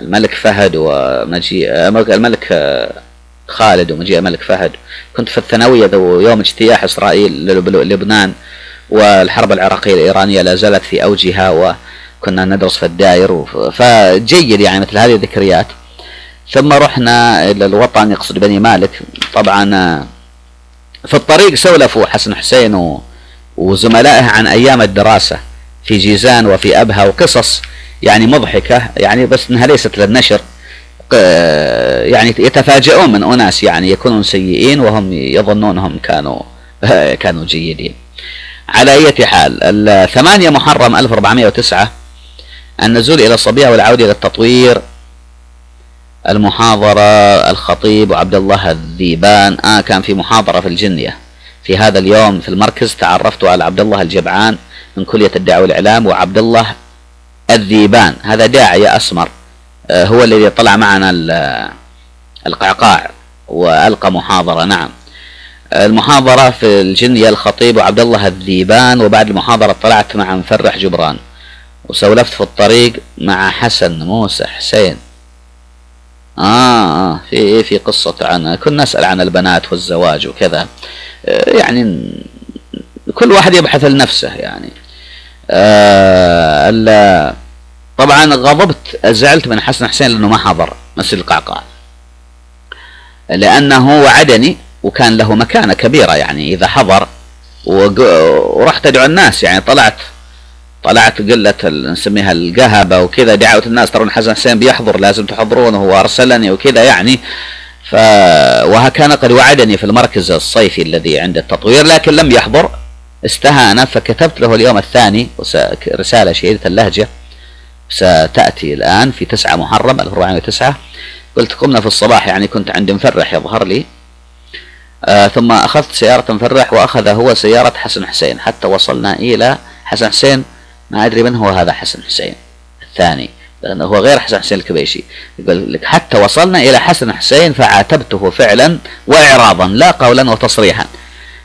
الملك فهد ومجيء آه، الملك آه، خالد ومجيء الملك فهد. كنت في الثانوية يوم اجتياح إسرائيل للبنان والحرب العراقية الإيرانية لا زالت في أوجها وكنا ندرس في الدائر فجيد يعني مثل هذه الذكريات. ثم رحنا إلى الوطن يقصد بني مالك. طبعا آه، في الطريق سولفوا حسن حسين وزملائه عن أيام الدراسة في جيزان وفي أبها وقصص يعني مضحكة يعني بس أنها ليست للنشر. يعني يتفاجئون من أناس يعني يكونون سيئين وهم يظنونهم كانوا كانوا جيدين. على أي حال الثمانية محرم 1409 النزول إلى الصبية والعودة إلى التطوير المحاضرة الخطيب وعبد الله الذيبان. آه كان في محاضرة في الجنية. في هذا اليوم في المركز تعرفت على عبد الله الجبعان من كلية الدعوة والإعلام وعبد الله الذيبان. هذا داعية أسمر. آه هو الذي طلع معنا القعقاع وألقى محاضرة. نعم. المحاضرة في الجنية الخطيب وعبد الله الذيبان وبعد المحاضرة طلعت مع مفرح جبران. وسولفت في الطريق مع حسن موسى حسين. آه, آه. في إيه في قصة عن كنا نسأل عن البنات والزواج وكذا. آه يعني كل واحد يبحث لنفسه يعني. آه طبعا غضبت زعلت من حسن حسين لأنه ما حضر مسجد القعقاع. لأنه وعدني وكان له مكانة كبيرة يعني. إذا حضر ورحت أدعو الناس يعني طلعت طلعت قلة نسميها القهبة وكذا. دعوت الناس ترون حسن حسين بيحضر لازم تحضرونه وارسلني وكذا يعني. ف وكان قد وعدني في المركز الصيفي الذي عند التطوير لكن لم يحضر. استهان فكتبت له اليوم الثاني رسالة شهيدة اللهجة. ستأتي الآن في 9 محرم 1409 قلت قمنا في الصباح يعني كنت عند مفرح يظهر لي. آه ثم أخذت سيارة مفرح وأخذ هو سيارة حسن حسين. حتى وصلنا إلى حسن حسين ما أدري من هو هذا حسن حسين الثاني لأنه هو غير حسن حسين الكبيشي. يقول لك حتى وصلنا إلى حسن حسين فعاتبته فعلا وإعراضا لا قولا وتصريحا.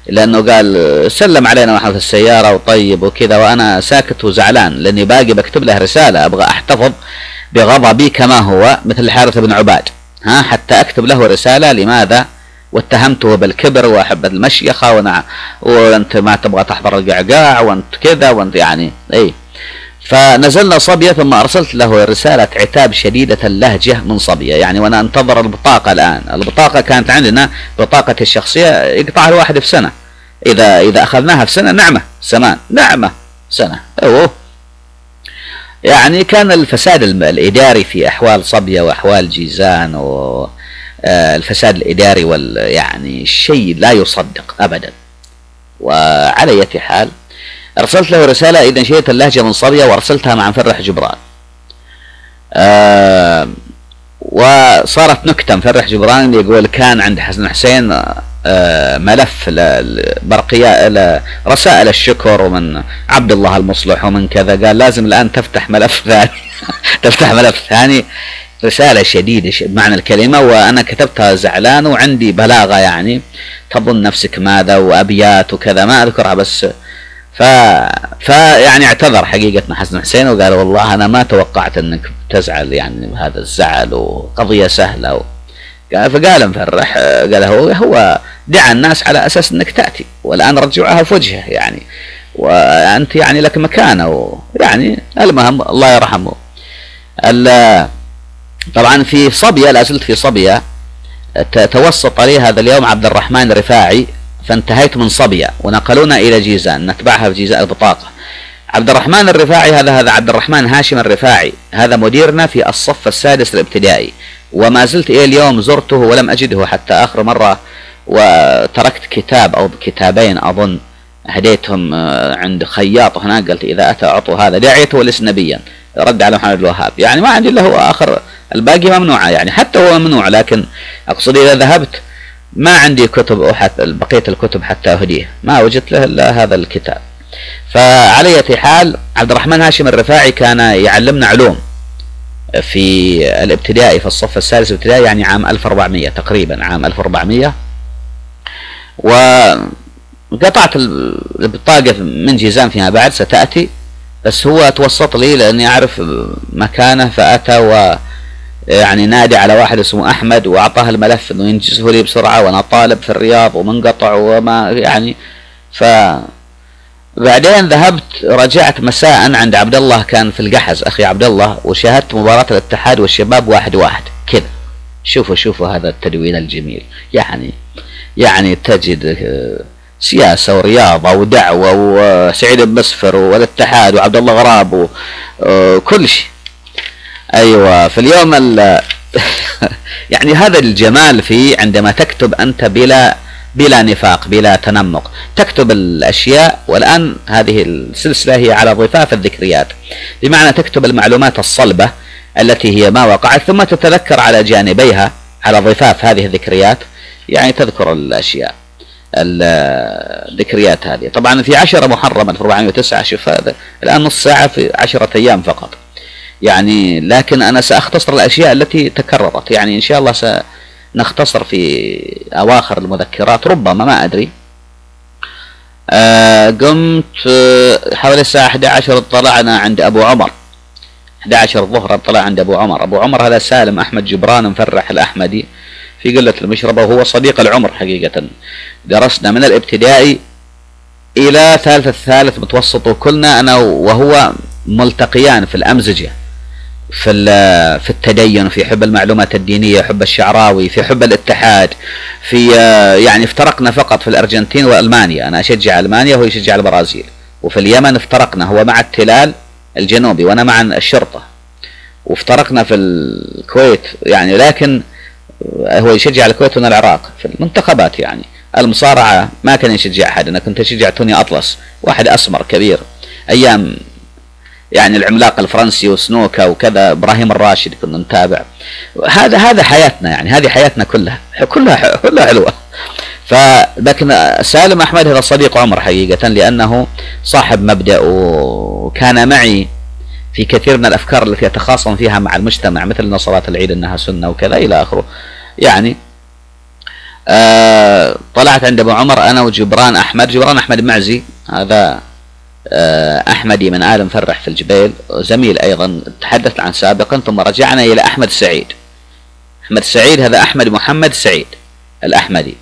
لأنه قال سلم علينا ونحن في السيارة وطيب وكذا وأنا ساكت وزعلان لأني باقي بكتب له رسالة أبغى أحتفظ بغضبي كما هو مثل الحارث بن عباد. ها حتى أكتب له رسالة لماذا؟ واتهمته بالكبر وأحب المشيخة ونع وأنت ما تبغى تحضر القعقاع وأنت كذا وأنت يعني أي فنزلنا صبية ثم أرسلت له رسالة عتاب شديدة اللهجة من صبية. يعني وأنا أنتظر البطاقة الآن. البطاقة كانت عندنا بطاقة الشخصية يقطعها الواحد في سنة. إذا إذا أخذناها في سنة نعمة سمان نعمة سنة. أوه. يعني كان الفساد الإداري في أحوال صبية وأحوال جيزان و الفساد الإداري وال يعني شيء لا يصدق أبدا. وعلى أي حال أرسلت له رسالة إذا شئت اللهجة من صبية وأرسلتها مع مفرح جبران. آه وصارت نكتة مفرح جبران يقول كان عند حسن حسين آه ملف برقية رسائل الشكر ومن عبد الله المصلح ومن كذا. قال لازم الآن تفتح ملف ثاني. تفتح ملف ثاني. رسالة شديدة بمعنى الكلمة وأنا كتبتها زعلان وعندي بلاغة يعني تظن نفسك ماذا وأبيات وكذا ما أذكرها بس ف فيعني اعتذر حقيقة حسن حسين وقال والله أنا ما توقعت أنك تزعل يعني هذا الزعل وقضية سهلة و... قال فقال مفرح قال هو هو دعا الناس على أساس أنك تأتي والآن رجعوها في وجهه يعني وأنت يعني لك مكانة يعني المهم الله يرحمه. طبعا في صبية لا زلت في صبية توسط لي هذا اليوم عبد الرحمن الرفاعي فانتهيت من صبية ونقلونا إلى جيزان نتبعها في جيزان البطاقة. عبد الرحمن الرفاعي هذا هذا عبد الرحمن هاشم الرفاعي هذا مديرنا في الصف السادس الابتدائي. وما زلت إلى اليوم زرته ولم أجده حتى آخر مرة وتركت كتاب أو كتابين أظن هديتهم آه، عند خياط هناك قلت إذا أتى أعطوا هذا داعيته وليس نبيا. رد على محمد الوهاب. يعني ما عندي إلا هو آخر الباقي ممنوعة يعني حتى هو ممنوع لكن أقصد إذا ذهبت ما عندي كتب أو حتى بقية الكتب حتى أهديه ما وجدت له إلا هذا الكتاب. فعلى حال عبد الرحمن هاشم الرفاعي كان يعلمنا علوم في الابتدائي في الصف السادس الابتدائي يعني عام 1400 تقريبا عام 1400 وقطعت البطاقة من جيزان فيما بعد ستأتي بس هو توسط لي لأني أعرف مكانه فأتى يعني نادي على واحد اسمه أحمد وأعطاه الملف إنه ينجزه لي بسرعة وأنا طالب في الرياض ومنقطع وما يعني. ف بعدين ذهبت رجعت مساء عند عبد الله كان في القحز أخي عبد الله وشاهدت مباراة الاتحاد والشباب واحد واحد كذا. شوفوا شوفوا هذا التدوين الجميل. يعني يعني تجد سياسة ورياضة ودعوة وسعيد بن والاتحاد وعبد الله غراب وكل شيء. أيوه في اليوم يعني هذا الجمال في عندما تكتب أنت بلا بلا نفاق بلا تنمق. تكتب الأشياء والآن هذه السلسلة هي على ضفاف الذكريات. بمعنى تكتب المعلومات الصلبة التي هي ما وقعت ثم تتذكر على جانبيها على ضفاف هذه الذكريات يعني تذكر الأشياء الذكريات هذه. طبعا في عشرة محرم 1409 شوف هذا الآن نص ساعة في عشرة أيام فقط. يعني لكن أنا سأختصر الأشياء التي تكررت. يعني إن شاء الله سنختصر في أواخر المذكرات. ربما ما أدري. آه قمت آه، حوالي الساعة 11 طلعنا عند أبو عمر. 11 الظهر طلع عند أبو عمر. أبو عمر هذا سالم أحمد جبران مفرح الأحمدي في قلة المشربة وهو صديق العمر حقيقة. درسنا من الابتدائي إلى ثالث الثالث متوسط وكلنا أنا وهو ملتقيان في الأمزجة. في في التدين في حب المعلومات الدينية حب الشعراوي في حب الاتحاد في يعني افترقنا فقط في الأرجنتين وألمانيا. أنا أشجع ألمانيا وهو يشجع البرازيل. وفي اليمن افترقنا هو مع التلال الجنوبي وأنا مع الشرطة. وافترقنا في الكويت يعني لكن هو يشجع الكويت وأنا العراق في المنتخبات يعني. المصارعة ما كان يشجع أحد أنا كنت أشجع توني أطلس واحد أسمر كبير. أيام يعني العملاق الفرنسي وسنوكا وكذا إبراهيم الراشد كنا نتابع. هذا هذا حياتنا يعني هذه حياتنا كلها كلها كلها حلوة. فلكن سالم أحمد هذا صديق عمر حقيقة لأنه صاحب مبدأ وكان معي في كثير من الأفكار التي اتخاصم فيها مع المجتمع مثل صلاة العيد إنها سنة وكذا إلى آخره. يعني آه طلعت عند أبو عمر أنا وجبران أحمد. جبران أحمد معزي هذا أحمدي من آل مفرح في الجبيل زميل أيضا تحدثت عن سابقا ثم رجعنا إلى أحمد سعيد. أحمد سعيد هذا أحمد محمد سعيد الأحمدي.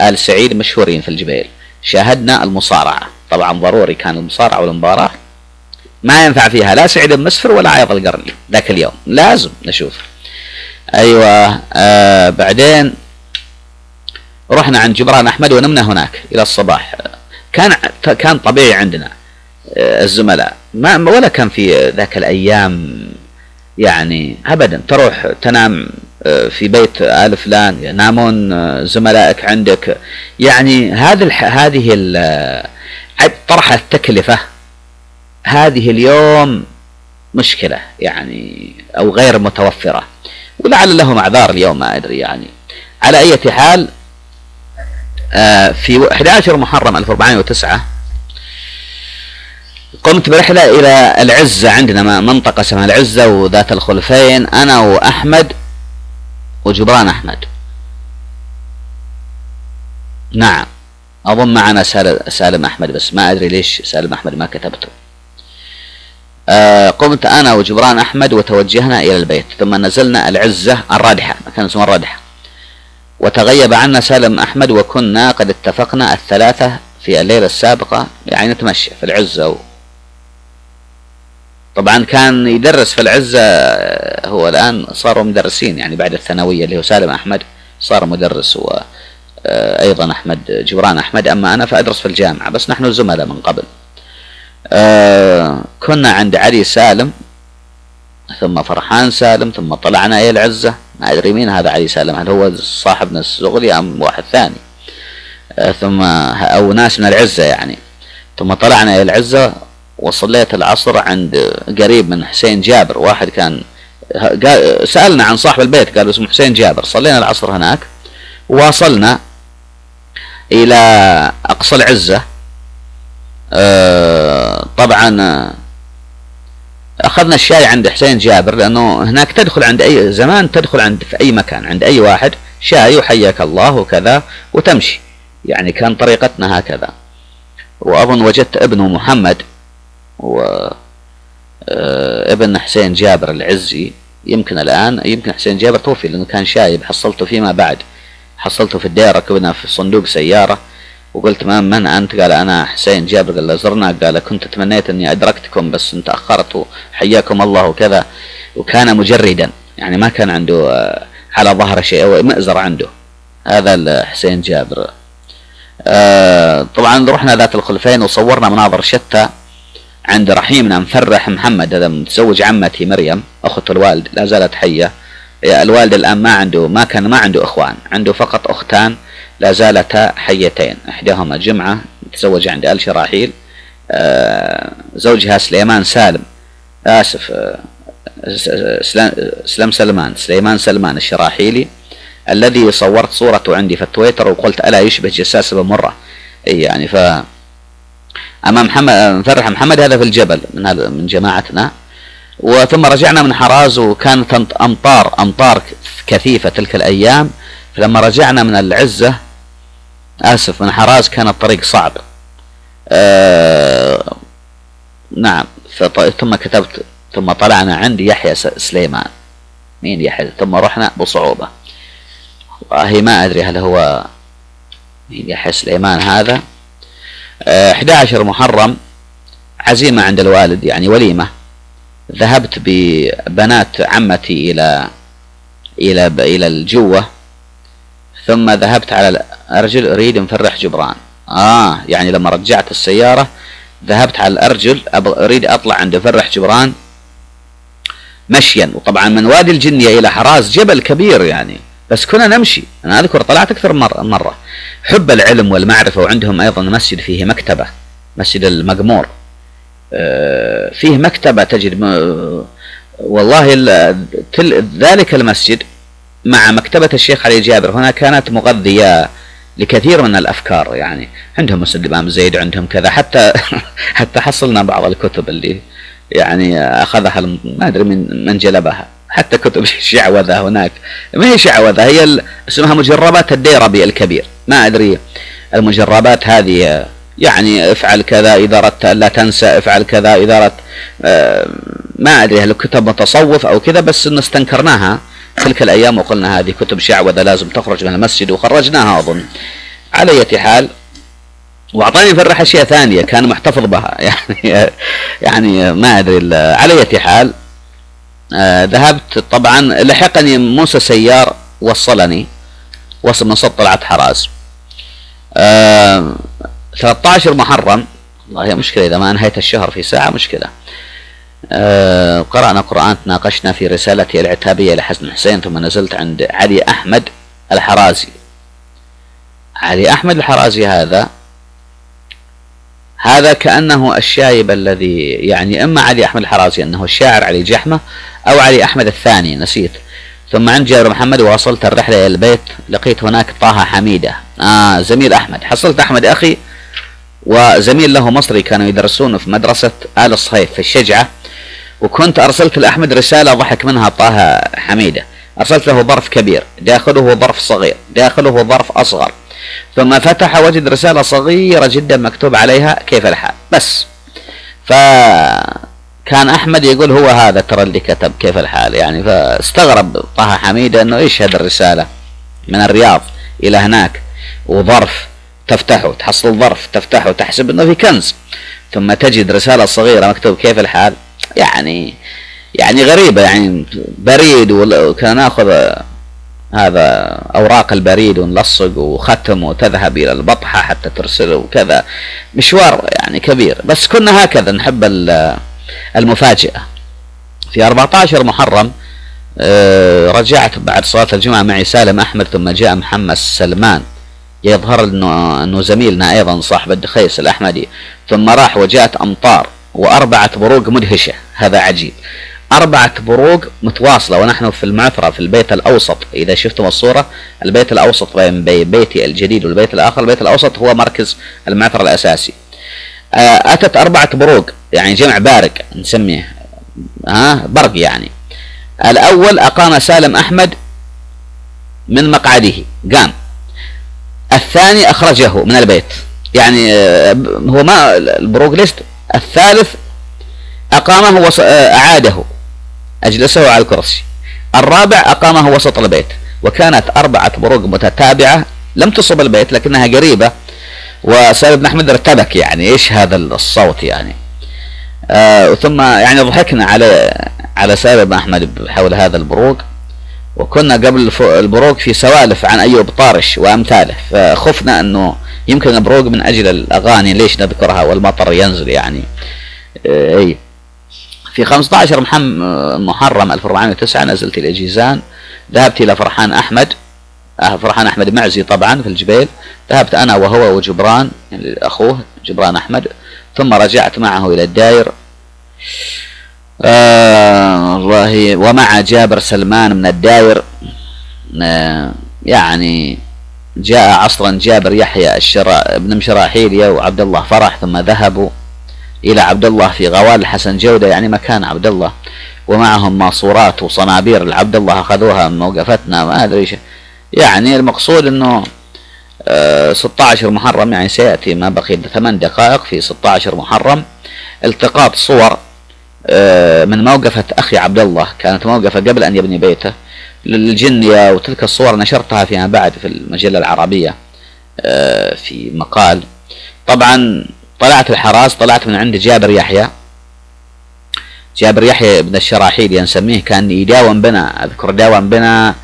آل سعيد مشهورين في الجبيل. شاهدنا المصارعة. طبعا ضروري كان المصارعة والمباراة. ما ينفع فيها لا سعيد المسفر ولا عيض القرني ذاك اليوم. لازم نشوف. أيوة آه بعدين رحنا عند جبران أحمد ونمنا هناك إلى الصباح. كان كان طبيعي عندنا. آه، الزملاء. ما ولا كان في ذاك الأيام يعني ابدا. تروح تنام آه، في بيت آل فلان ينامون آه، زملائك عندك. يعني هذه هذه طرح التكلفة. هذه اليوم مشكلة يعني أو غير متوفرة. ولعل لهم أعذار اليوم ما أدري يعني. على أي حال في 11 محرم 1409 قمت برحلة إلى العزة عندنا منطقة اسمها العزة وذات الخلفين أنا وأحمد وجبران أحمد. نعم. أظن معنا سالم أحمد بس ما أدري ليش سالم أحمد ما كتبته. آه قمت أنا وجبران أحمد وتوجهنا إلى البيت ثم نزلنا العزة الرادحة مكان اسمه الرادحة. وتغيب عنا سالم أحمد وكنا قد اتفقنا الثلاثة في الليلة السابقة يعني نتمشى في العزة طبعا كان يدرس في العزة هو الآن صاروا مدرسين يعني بعد الثانوية اللي هو سالم أحمد صار مدرس وأيضا آه، أحمد جبران أحمد. أما أنا فأدرس في الجامعة بس نحن زملاء من قبل. آه، كنا عند علي سالم ثم فرحان سالم ثم طلعنا إلى العزة. ما أدري مين هذا علي سالم هل هو صاحبنا الزغلي أم واحد ثاني. آه، ثم أو ناس من العزة يعني. ثم طلعنا إلى العزة وصليت العصر عند قريب من حسين جابر. واحد كان قال سألنا عن صاحب البيت قال اسمه حسين جابر. صلينا العصر هناك واصلنا إلى أقصى العزة. آه، طبعا أخذنا الشاي عند حسين جابر لأنه هناك تدخل عند أي زمان تدخل عند في أي مكان عند أي واحد شاي وحياك الله وكذا وتمشي. يعني كان طريقتنا هكذا. وأظن وجدت ابنه محمد و آه، حسين جابر العزي. يمكن الآن يمكن حسين جابر توفي لأنه كان شايب. حصلته فيما بعد. حصلته في الديرة كنا في صندوق سيارة. وقلت من من أنت؟ قال أنا حسين جابر قال زرنا. قال كنت تمنيت أني أدركتكم بس تأخرت حياكم الله وكذا. وكان مجردا. يعني ما كان عنده آه، على ظهر شيء أو مئزر عنده. هذا حسين جابر. آه، طبعا رحنا ذات الخلفين وصورنا مناظر شتى. عند رحيمنا مفرح محمد هذا متزوج عمتي مريم أخت الوالد لا زالت حية. الوالد الآن ما عنده ما كان ما عنده إخوان عنده فقط أختان لا زالتا حيتين. إحداهما جمعة تزوج عند آل شراحيل آه، زوجها سليمان سالم. آسف آه، سلام سلمان سليمان سلمان الشراحيلي الذي صورت صورته عندي في التويتر وقلت ألا يشبه جساس بن مرة يعني ف أمام محمد مفرح محمد هذا في الجبل من من جماعتنا. وثم رجعنا من حراز وكانت أمطار أمطار كثيفة تلك الأيام. فلما رجعنا من العزة آسف من حراز كان الطريق صعب. آه نعم ثم كتبت ثم طلعنا عند يحيى سليمان. مين يحيى؟ ثم رحنا بصعوبة. والله ما أدري هل هو مين يحيى سليمان هذا؟ 11 محرم عزيمة عند الوالد يعني وليمة. ذهبت ببنات عمتي إلى إلى إلى الجوة ثم ذهبت على الأرجل أريد مفرح جبران. آه يعني لما رجعت السيارة ذهبت على الأرجل أريد أطلع عند فرح جبران مشيا. وطبعا من وادي الجنية إلى حراز جبل كبير يعني. بس كنا نمشي. أنا أذكر طلعت أكثر مرة, مرة. حب العلم والمعرفة وعندهم أيضا مسجد فيه مكتبة مسجد المقمور. آه، فيه مكتبة تجد والله ذلك المسجد مع مكتبة الشيخ علي جابر. هنا كانت مغذية لكثير من الأفكار يعني. عندهم مسجد الإمام زيد عندهم كذا. حتى حتى حصلنا بعض الكتب اللي يعني أخذها ما أدري من من جلبها. حتى كتب شعوذة هناك. ما هي شعوذة؟ هي اسمها مجربات الديربي الكبير. ما أدري المجربات هذه يعني افعل كذا إذا أردت لا تنسى افعل كذا إذا أردت آه، ما أدري هل كتب متصوف أو كذا بس إن استنكرناها تلك الأيام وقلنا هذه كتب شعوذة لازم تخرج من المسجد وخرجناها أظن. على أي حال وأعطاني فرح اشياء ثانية كان محتفظ بها. يعني يعني ما أدري على أي حال ذهبت طبعا لحقني موسى سيار وصلني وصل من صوت طلعت حراز آه 13 محرم والله هي مشكلة إذا ما أنهيت الشهر في ساعة مشكلة. آه، قرأنا قرآن تناقشنا في رسالتي العتابية لحسن حسين ثم نزلت عند علي أحمد الحرازي. علي أحمد الحرازي هذا هذا كأنه الشايب الذي يعني إما علي أحمد الحرازي أنه الشاعر علي جحمة أو علي أحمد الثاني نسيت. ثم عند جابر محمد وصلت الرحلة إلى البيت لقيت هناك طه حميدة. آه زميل أحمد. حصلت أحمد أخي وزميل له مصري كانوا يدرسون في مدرسة آل الصهيف في الشجعة وكنت أرسلت لأحمد رسالة ضحك منها طه حميدة. أرسلت له ظرف كبير داخله ظرف صغير داخله ظرف أصغر. ثم فتح وجد رسالة صغيرة جدا مكتوب عليها كيف الحال. بس. فكان أحمد يقول هو هذا ترى اللي كتب كيف الحال. يعني فاستغرب طه حميدة أنه إيش هذه الرسالة؟ من الرياض إلى هناك. وظرف تفتحه تحصل ظرف تفتحه تحسب أنه في كنز. ثم تجد رسالة صغيرة مكتوب كيف الحال. يعني يعني غريبة يعني بريد وكان ناخذ هذا أوراق البريد ونلصق وختم وتذهب إلى البطحة حتى ترسله وكذا. مشوار يعني كبير. بس كنا هكذا نحب المفاجئة. في 14 محرم آه، رجعت بعد صلاة الجمعة معي سالم أحمد ثم جاء محمد سلمان. يظهر أنه انه زميلنا أيضا صاحب الدخيس الأحمدي. ثم راح وجاءت أمطار وأربعة بروق مدهشة. هذا عجيب. أربعة بروق متواصلة ونحن في المعثرة في البيت الأوسط. إذا شفتم الصورة البيت الأوسط بين بيتي الجديد والبيت الآخر. البيت الأوسط هو مركز المعثرة الأساسي. أتت أربعة بروق يعني جمع بارق نسميه ها برق يعني. الأول أقام سالم أحمد من مقعده قام. الثاني أخرجه من البيت يعني آه، هو ما البروق ليست. الثالث أقامه وأعاده أجلسه على الكرسي. الرابع أقامه وسط البيت وكانت أربعة بروق متتابعة لم تصب البيت لكنها قريبة. وسالم بن أحمد ارتبك يعني إيش هذا الصوت يعني؟ آه ثم يعني ضحكنا على على سالم بن أحمد حول هذا البروق وكنا قبل البروق في سوالف عن أيوب طارش وأمثاله فخفنا أنه يمكن البروق من أجل الأغاني ليش نذكرها والمطر ينزل يعني. آه أي. في 15 محرم 1409 نزلت إلى جيزان ذهبت إلى فرحان أحمد أه، فرحان أحمد معزي طبعا في الجبيل. ذهبت أنا وهو وجبران يعني أخوه جبران أحمد. ثم رجعت معه إلى الداير. آه الله ومع جابر سلمان من الداير آه يعني جاء عصرا جابر يحيى الشرا ابن مشراحيلية وعبد الله فرح ثم ذهبوا إلى عبد الله في غوال الحسن جودة يعني مكان عبد الله. ومعهم ماسورات وصنابير لعبد الله أخذوها من موقفتنا ما أدري يعني المقصود أنه 16 آه، محرم يعني سيأتي ما بقي ثمان دقائق في 16 محرم. التقاط صور آه، من موقفة أخي عبد الله كانت موقفة قبل أن يبني بيته. للجنية وتلك الصور نشرتها فيما بعد في المجلة العربية آه، في مقال. طبعا طلعت الحراس طلعت من عند جابر يحيى. جابر يحيى بن الشراحيل نسميه كان يداوم بنا أذكر داوم بنا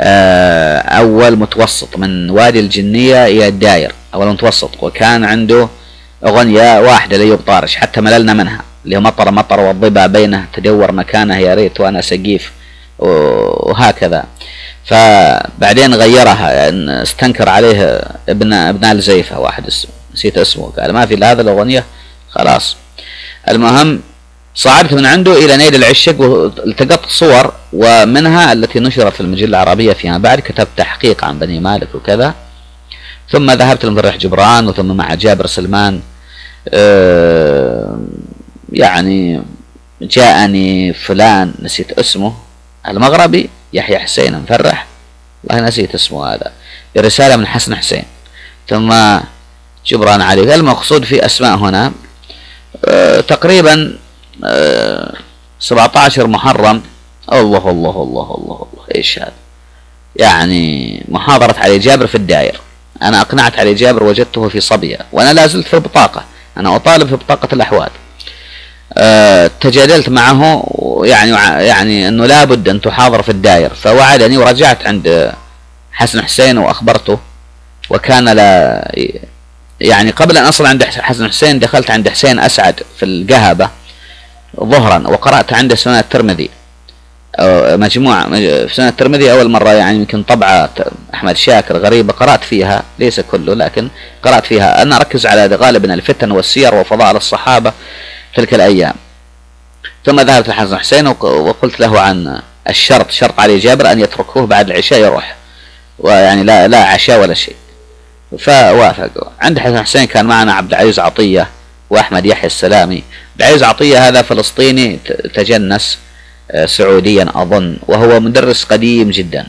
آه، أول متوسط من وادي الجنية إلى الداير اول متوسط وكان عنده أغنية واحدة ليوب طارش حتى مللنا منها اللي مطر مطر والضبا بينه تدور مكانه يا ريت وأنا سقيف وهكذا. فبعدين غيرها استنكر عليه ابن ابن الزيفه واحد اسمه نسيت اسمه قال ما في هذا الأغنية خلاص. المهم صعدت من عنده إلى نيل العشق والتقطت صور ومنها التي نشرت في المجلة العربية فيما بعد كتبت تحقيق عن بني مالك وكذا. ثم ذهبت لمضرح جبران وثم مع جابر سلمان آه، يعني جاءني فلان نسيت اسمه المغربي يحيى حسين مفرح والله نسيت اسمه هذا. برسالة من حسن حسين. ثم جبران علي المقصود في أسماء هنا أه تقريبا 17 محرم. الله الله الله الله الله. إيش هذا؟ يعني محاضرة علي جابر في الدائر أنا أقنعت علي جابر وجدته في صبية وأنا لا زلت في البطاقة. أنا أطالب في بطاقة الأحوال. أه تجادلت معه يعني يعني أنه لابد أن تحاضر في الدائر فوعدني ورجعت عند حسن حسين وأخبرته. وكان لا يعني قبل أن أصل عند حسن حسين دخلت عند حسين أسعد في القهبة. ظهرا وقرأت عند سنن الترمذي. مجموعة في سنة الترمذي أول مرة يعني يمكن طبعة أحمد شاكر غريبة قرأت فيها ليس كله لكن قرأت فيها. أنا أركز على غالبا الفتن والسير وفضائل الصحابة تلك الأيام. ثم ذهبت لحسن حسين وقلت له عن الشرط شرط علي جابر أن يتركوه بعد العشاء يروح. ويعني لا لا عشاء ولا شيء. فوافق. عند حسن حسين كان معنا عبد العزيز عطية وأحمد يحيى السلامي. العزيز عطية هذا فلسطيني تجنس آه، سعوديا أظن وهو مدرس قديم جدا.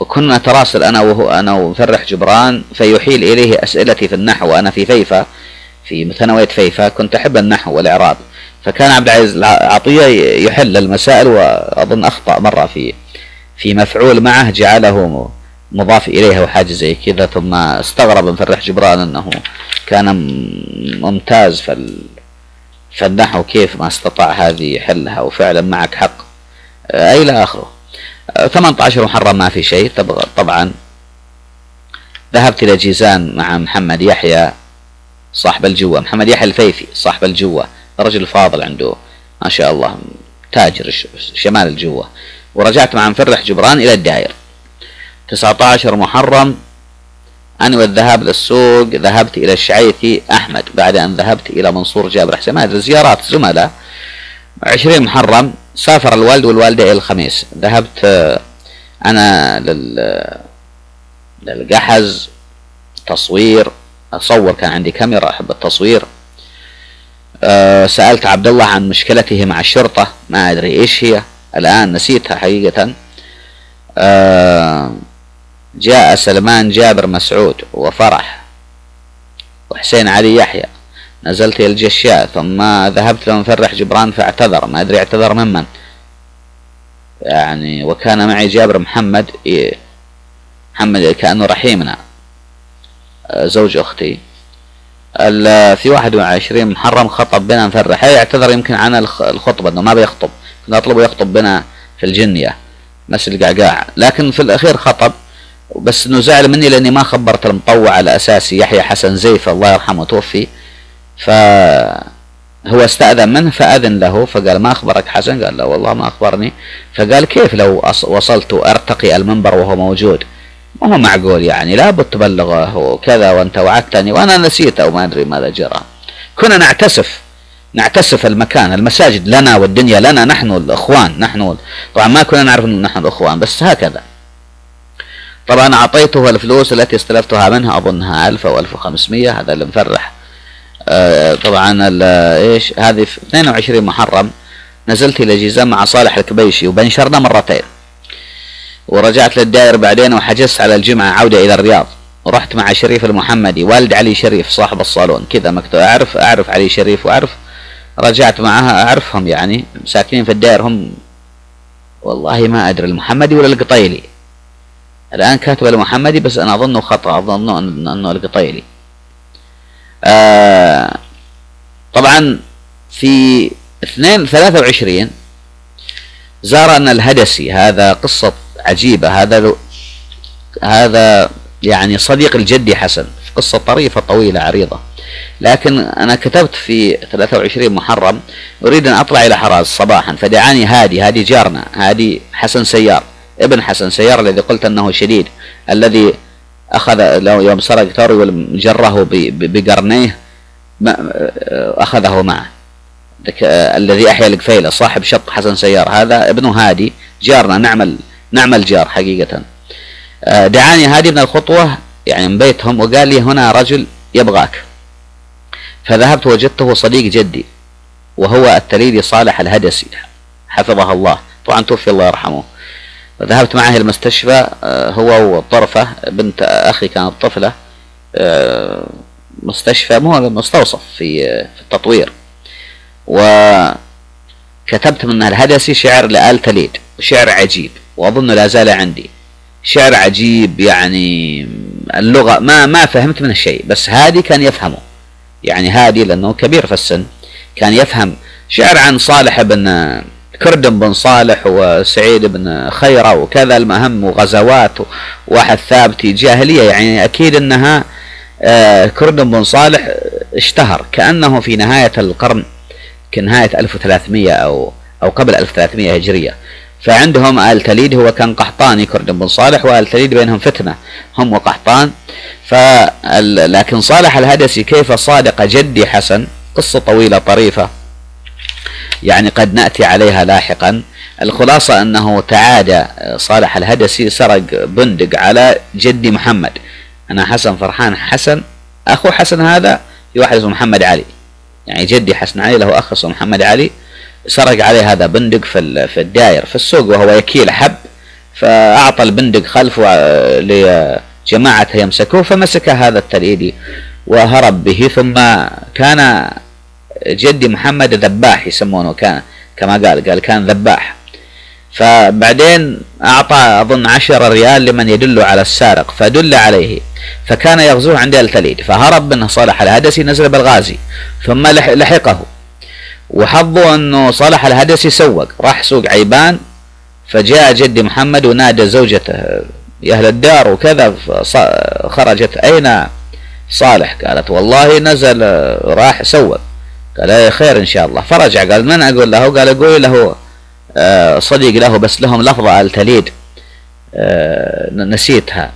وكنا نتراسل أنا وهو أنا ومفرح جبران فيحيل إليه أسئلتي في النحو. وأنا في فيفا في ثانوية فيفا كنت أحب النحو والإعراب. فكان عبد العزيز عطية يحل المسائل وأظن أخطأ مرة في في مفعول معه جعله مضاف إليه أو حاجة زي كذا ثم استغرب مفرح جبران أنه كان ممتاز في في النحو كيف ما استطاع هذه يحلها وفعلا معك حق. آه، إلى آخره. 18 آه، محرم ما في شيء. طبعا ذهبت إلى جيزان مع محمد يحيى صاحب الجوة. محمد يحيى الفيفي صاحب الجوة. رجل فاضل عنده ما شاء الله تاجر شمال الجوة. ورجعت مع مفرح جبران إلى الدائر 19 محرم. أنوي الذهاب للسوق ذهبت إلى الشعيثي أحمد بعد أن ذهبت إلى منصور جابر حسين. هذه زيارات زملاء. 20 محرم سافر الوالد والوالدة إلى الخميس. ذهبت آه، أنا لل للقحز تصوير. أصور كان عندي كاميرا أحب التصوير. أه سألت عبد الله عن مشكلته مع الشرطة. ما أدري إيش هي. الآن نسيتها حقيقة. أه جاء سلمان جابر مسعود وفرح. وحسين علي يحيى نزلت إلى الجشاء ثم ذهبت لمفرح جبران فاعتذر ما أدري اعتذر ممن يعني وكان معي جابر محمد محمد كأنه رحيمنا زوج أختي. في واحد وعشرين محرم خطب بنا مفرح يعتذر يمكن عن الخطبة أنه ما بيخطب. كنا أطلبه يخطب بنا في الجنية بس القعقاع. لكن في الأخير خطب. بس إنه زعل مني لأني ما خبرت المطوع على أساس يحيى حسن زيف الله يرحمه توفي. فهو استأذن منه فأذن له فقال ما أخبرك حسن؟ قال لا والله ما أخبرني. فقال كيف لو وصلت أرتقي المنبر وهو موجود؟ ما هو معقول يعني لابد تبلغه وكذا وأنت وعدتني وأنا نسيت أو ما أدري ماذا جرى. كنا نعتسف نعتسف المكان المساجد لنا والدنيا لنا نحن الأخوان نحن طبعا ما كنا نعرف أن نحن الأخوان بس هكذا. طبعا أعطيته الفلوس التي استلفتها منها ألف أو ألف وخمسمية هذا اللي مفرح. آه طبعا إيش؟ هذه في 22 محرم. نزلت إلى جيزان مع صالح الكبيشي وبنشرنا مرتين. ورجعت للدائر بعدين وحجزت على الجمعة عودة إلى الرياض. ورحت مع شريف المحمدي والد علي شريف صاحب الصالون. كذا مكتوب أعرف أعرف علي شريف وأعرف. رجعت معها أعرفهم يعني ساكنين في الدائر هم. والله ما أدري المحمدي ولا القطيلي. الآن كاتب المحمدي بس أنا أظنه خطأ أظن أنه القطيلي آه طبعا في اثنين ثلاثة وعشرين زارنا الهدسي هذا قصة عجيبة هذا هذا يعني صديق الجدي حسن قصة طريفة طويلة عريضة. لكن أنا كتبت في 23 محرم أريد أن أطلع إلى حراز صباحا فدعاني هادي هادي جارنا هادي حسن سيار. ابن حسن سيار الذي قلت أنه شديد الذي أخذ يوم سرق تروي جره بقرنيه أخذه معه. الذي أحيا القفيلة صاحب شط حسن سيار. هذا ابن هادي جارنا نعمل نعمل جار حقيقة. آه، دعاني هادي من الخطوة يعني من بيتهم وقال لي هنا رجل يبغاك. فذهبت وجدته صديق جدي وهو التليدي صالح الهدسي. حفظه الله. طبعا توفي الله يرحمه. ذهبت معه المستشفى آه، هو وطرفة بنت أخي كانت طفلة آه، مستشفى مو مستوصف في في التطوير. وكتبت من الهدسي شعر لآل تليد وشعر عجيب وأظن لا زال عندي. شعر عجيب يعني اللغة ما ما فهمت منه شيء بس هادي كان يفهمه. يعني هادي لأنه كبير في السن كان يفهم شعر عن صالح بن كردم بن صالح وسعيد بن خيرة وكذا المهم وغزوات واحد ثابتي جاهلية. يعني أكيد أنها آه، كردم بن صالح اشتهر كأنه في نهاية القرن كنهاية 1300 أو أو قبل 1300 هجرية. فعندهم آل تليد هو كان قحطاني كرد بن صالح وآل تليد بينهم فتنة هم وقحطان. لكن صالح الهدسي كيف صادق جدي حسن؟ قصة طويلة طريفة. يعني قد نأتي عليها لاحقا. الخلاصة أنه تعادى صالح الهدسي سرق بندق على جدي محمد. أنا حسن فرحان حسن أخو حسن هذا في واحد اسمه محمد علي. يعني جدي حسن علي له أخ اسمه محمد علي سرق عليه هذا بندق في في الداير في السوق وهو يكيل حب. فأعطى البندق خلفه لجماعة يمسكوه فمسك هذا التليدي وهرب به. ثم كان جدي محمد ذباح يسمونه كان كما قال قال كان ذباح. فبعدين أعطى أظن عشر ريال لمن يدل على السارق فدل عليه. فكان يغزوه عند التليد فهرب منه صالح الهدسي نزل بالغازي ثم لحقه. وحظه أنه صالح الهدسي سوق راح سوق عيبان فجاء جدي محمد ونادى زوجته يا أهل الدار وكذا خرجت أين صالح؟ قالت والله نزل راح سوق. قال إيه خير إن شاء الله. فرجع قال من أقول له؟ قال أقول له آه صديق له بس لهم لفظة آل تليد آه نسيتها.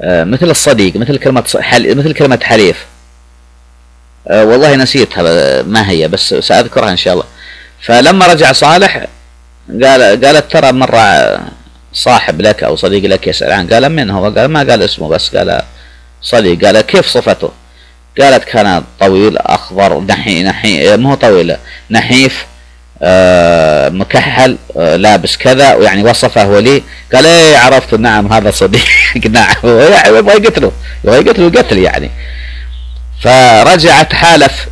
آه مثل الصديق مثل كلمة حل مثل كلمة حليف. والله نسيتها ما هي بس سأذكرها إن شاء الله. فلما رجع صالح قال قالت ترى مرة صاحب لك أو صديق لك يسأل عنه. قال من هو؟ قال ما قال اسمه بس. قال صديق. قال كيف صفته؟ قالت كان طويل أخضر نحي نحي مو طويل نحيف آه مكحل آه لابس كذا ويعني وصفه لي قال إيه عرفت نعم هذا صديق. نعم. يبغى يقتله يبغى يقتله قتل يعني. فرجع تحالف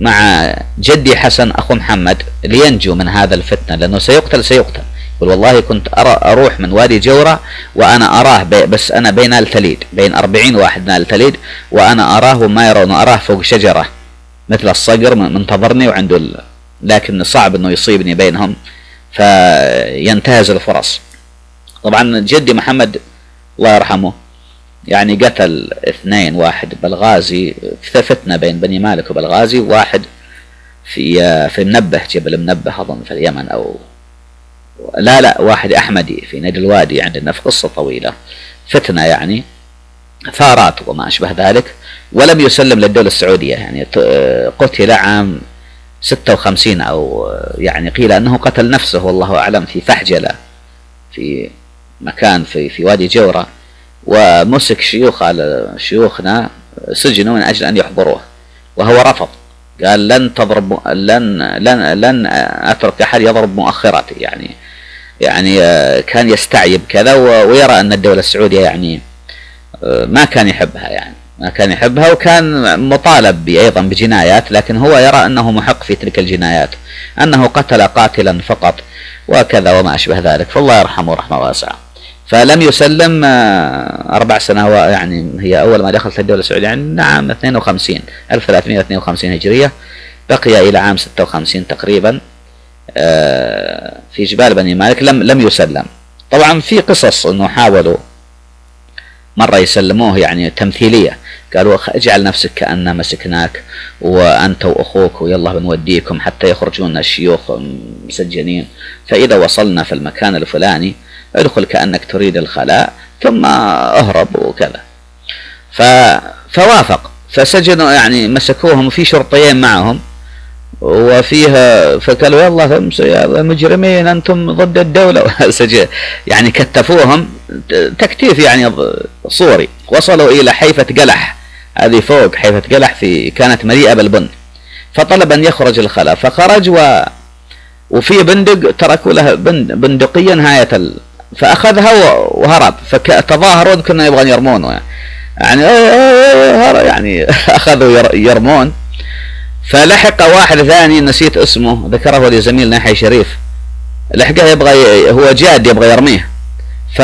مع جدي حسن أخو محمد لينجو من هذا الفتنة لأنه سيقتل سيقتل. يقول والله كنت أرى أروح من وادي جورة وأنا أراه بس أنا بين التليد بين أربعين واحد نال التليد وأنا أراه وما يرون أراه فوق شجرة مثل الصقر منتظرني وعنده لكن صعب أنه يصيبني بينهم فينتهز الفرص. طبعا جدي محمد الله يرحمه يعني قتل اثنين واحد بالغازي في فتنة بين بني مالك وبالغازي وواحد في في منبه جبل منبه أظن في اليمن أو لا لا واحد أحمدي في نادي الوادي عندنا في قصة طويلة فتنة يعني ثارات وما أشبه ذلك ولم يسلم للدولة السعودية. يعني قتل عام 56 أو يعني قيل أنه قتل نفسه والله أعلم في فحجلة في مكان في في وادي جورة ومسك شيوخ على شيوخنا سجنوا من أجل أن يحضروه وهو رفض. قال لن تضرب لن لن لن أترك أحد يضرب مؤخراتي يعني يعني آه، كان يستعيب كذا ويرى أن الدولة السعودية يعني آه، ما كان يحبها يعني. ما كان يحبها وكان مطالب أيضا بجنايات لكن هو يرى أنه محق في تلك الجنايات أنه قتل قاتلا فقط وكذا وما أشبه ذلك. فالله يرحمه رحمة واسعة. فلم يسلم آه، أربع سنوات يعني هي أول ما دخلت الدولة السعودية يعني عام 52 1352 هجرية بقي إلى عام 56 تقريبا. في جبال بني مالك لم لم يسلم. طبعا في قصص إنه حاولوا مرة يسلموه يعني تمثيلية. قالوا اجعل نفسك كأننا مسكناك وأنت وأخوك ويلا بنوديكم حتى يخرجون الشيوخ مسجنين. فإذا وصلنا في المكان الفلاني ادخل كأنك تريد الخلاء ثم اهرب وكذا. فوافق. فسجنوا يعني مسكوهم في شرطيين معهم. وفيها فقالوا يا مجرمين أنتم ضد الدولة. يعني كتفوهم تكتيف يعني صوري. وصلوا إلى حيفة قلح. هذه فوق حيفة قلح في كانت مليئة بالبن. فطلب أن يخرج الخلاء. فخرج و وفي بندق تركوا له بندقية نهاية ال... فأخذها وهرب. فتظاهرون كنا يبغون يرمونه يعني يعني أخذوا يرمون. فلحق واحد ثاني نسيت اسمه ذكره لي زميلنا يحيى شريف. لحقه يبغى هو جاد يبغى يرميه. ف...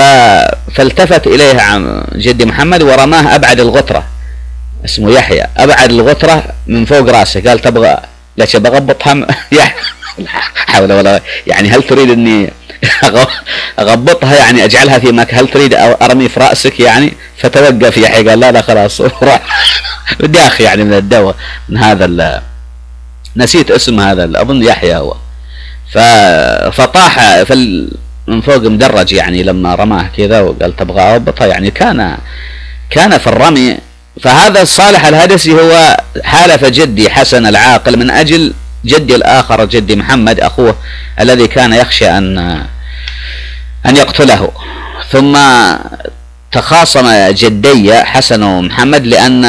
فالتفت إليه عم جدي محمد ورماه أبعد الغترة اسمه يحيى. أبعد الغترة من فوق راسه. قال تبغى ليش بغبط هم حول ولا يعني هل تريد إني أغبطها؟ يعني أجعلها في مكان هل تريد أرمي في رأسك؟ يعني فتوقف يحيى قال لا لا خلاص. روح. بدي أخي يعني من الدواء. من هذا نسيت اسم هذا أظن يحيى هو. فطاح في من فوق مدرج يعني لما رماه كذا وقال تبغى اضبطها يعني كان كان في الرمي. فهذا صالح الهدسي هو حالف جدي حسن العاقل من أجل جدي الآخر جدي محمد أخوه الذي كان يخشى أن أن يقتله. ثم تخاصم جدي حسن ومحمد لأن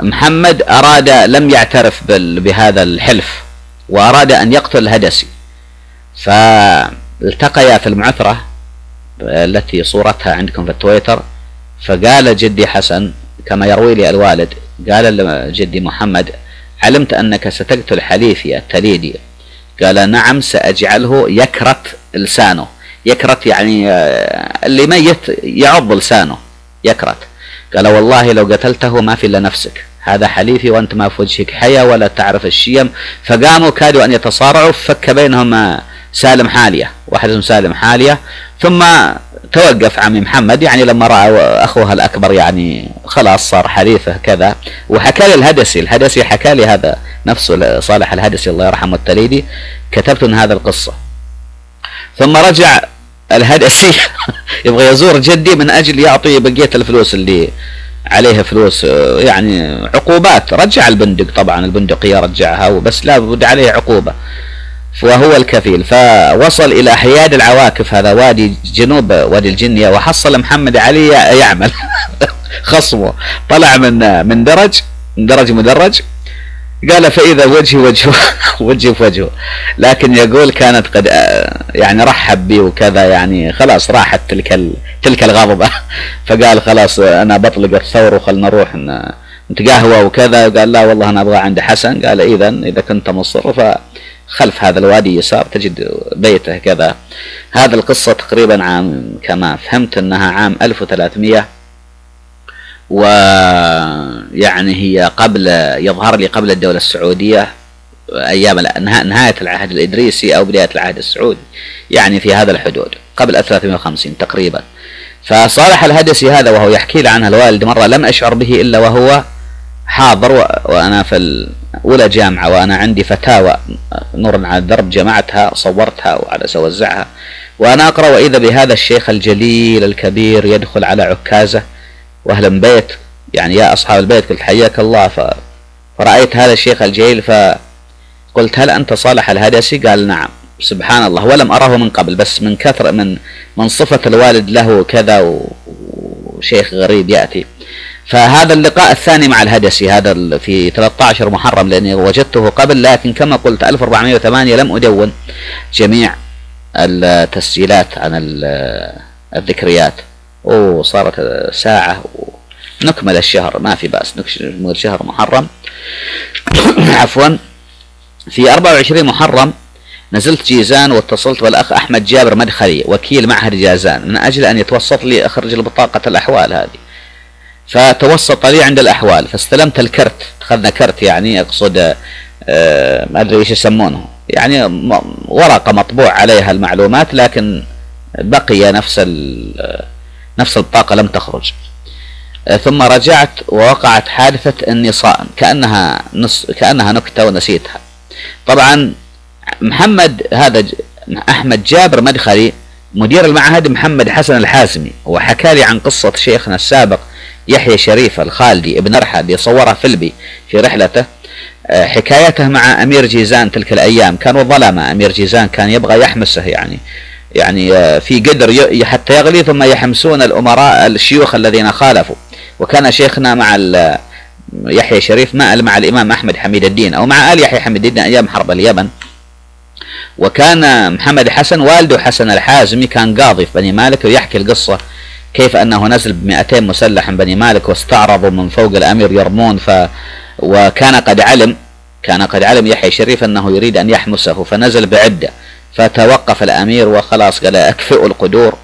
محمد أراد لم يعترف بهذا الحلف وأراد أن يقتل الهدسي فالتقيا في المعثرة التي صورتها عندكم في التويتر فقال جدي حسن كما يروي لي الوالد قال لجدي محمد علمت أنك ستقتل حليفي التليدي قال نعم سأجعله يكرت لسانه. يكرت يعني آه، اللي ميت يعض لسانه. يكرت. قال والله لو قتلته ما في إلا نفسك. هذا حليفي وأنت ما في وجهك حيا ولا تعرف الشيم. فقاموا كادوا أن يتصارعوا فك بينهم آه، سالم حالية واحد اسمه سالم حالية. ثم توقف عمي محمد يعني لما رأى أخوها الأكبر يعني خلاص صار حليفه كذا وحكى لي الهدسي الهدسي حكى لي هذا نفسه صالح الهدسي الله يرحمه التليدي كتبت من هذا القصة. ثم رجع الهدسي يبغى يزور جدي من أجل يعطي بقية الفلوس اللي عليها فلوس يعني عقوبات. رجع البندق طبعا البندقيه رجعها وبس لا بد عليه عقوبة. وهو الكفيل. فوصل إلى حياد العواكف هذا وادي جنوب وادي الجنية وحصل محمد علي يعمل. خصمه. طلع من من درج من درج مدرج. قال فإذا وجهي وجهه وجهي في وجهه. لكن يقول كانت قد يعني رحب بي وكذا يعني خلاص راحت تلك تلك الغضبة. فقال خلاص أنا بطلق الثور وخلنا نروح نتقهوى وكذا قال لا والله أنا أبغى عند حسن. قال إذا إذا كنت مصر فخلف هذا الوادي يسار تجد بيته كذا. هذا القصة تقريبا عام كما فهمت أنها عام 1300 ويعني هي قبل يظهر لي قبل الدولة السعودية أيام نهاية العهد الإدريسي أو بداية العهد السعودي يعني في هذا الحدود قبل 350 تقريبا. فصالح الهدسي هذا وهو يحكي لي عنها الوالد مرة لم أشعر به إلا وهو حاضر وأنا في أولى جامعة وأنا عندي فتاوى نور على الدرب جمعتها صورتها وعلى سوزعها وأنا أقرأ وإذا بهذا الشيخ الجليل الكبير يدخل على عكازة واهلا بيت يعني يا أصحاب البيت قلت حياك الله ف... فرأيت هذا الشيخ الجليل فقلت هل أنت صالح الهدسي؟ قال نعم. سبحان الله. ولم اراه من قبل بس من كثر من من صفة الوالد له كذا وشيخ غريب يأتي. فهذا اللقاء الثاني مع الهدسي هذا في 13 محرم لأني وجدته قبل لكن كما قلت 1408 لم أدون جميع التسجيلات عن الذكريات. وصارت ساعة ونكمل الشهر ما في بأس نكمل شهر محرم. عفوا. في 24 محرم نزلت جيزان واتصلت بالأخ أحمد جابر مدخلي وكيل معهد جازان من أجل أن يتوسط لي أخرج بطاقة الأحوال هذه. فتوسط لي عند الأحوال فاستلمت الكرت أخذنا كرت يعني أقصد آه، ما أدري إيش يسمونه يعني ورقة مطبوع عليها المعلومات لكن بقي نفس نفس الطاقة لم تخرج. آه، ثم رجعت ووقعت حادثة اني صائم كأنها نص كأنها نكتة ونسيتها. طبعا محمد هذا أحمد جابر مدخلي مدير المعهد محمد حسن الحازمي وحكى لي عن قصة شيخنا السابق يحيى شريف الخالدي ابن رحى اللي صورها فيلبي في رحلته. آه، حكايته مع أمير جيزان تلك الأيام. كانوا ظلمة. أمير جيزان كان يبغى يحمسه يعني. يعني آه، في قدر حتى يغلي ثم يحمسون الأمراء الشيوخ الذين خالفوا. وكان شيخنا مع يحيى شريف مع مع الإمام أحمد حميد الدين أو مع آل يحيى حميد الدين أيام حرب اليمن. وكان محمد حسن والده حسن الحازمي كان قاضي في بني مالك ويحكي القصة كيف أنه نزل ب 200 مسلح من بني مالك واستعرضوا من فوق الأمير يرمون ف وكان قد علم كان قد علم يحيى شريف أنه يريد أن يحمسه فنزل بعدة فتوقف الأمير وخلاص قال أكفئوا القدور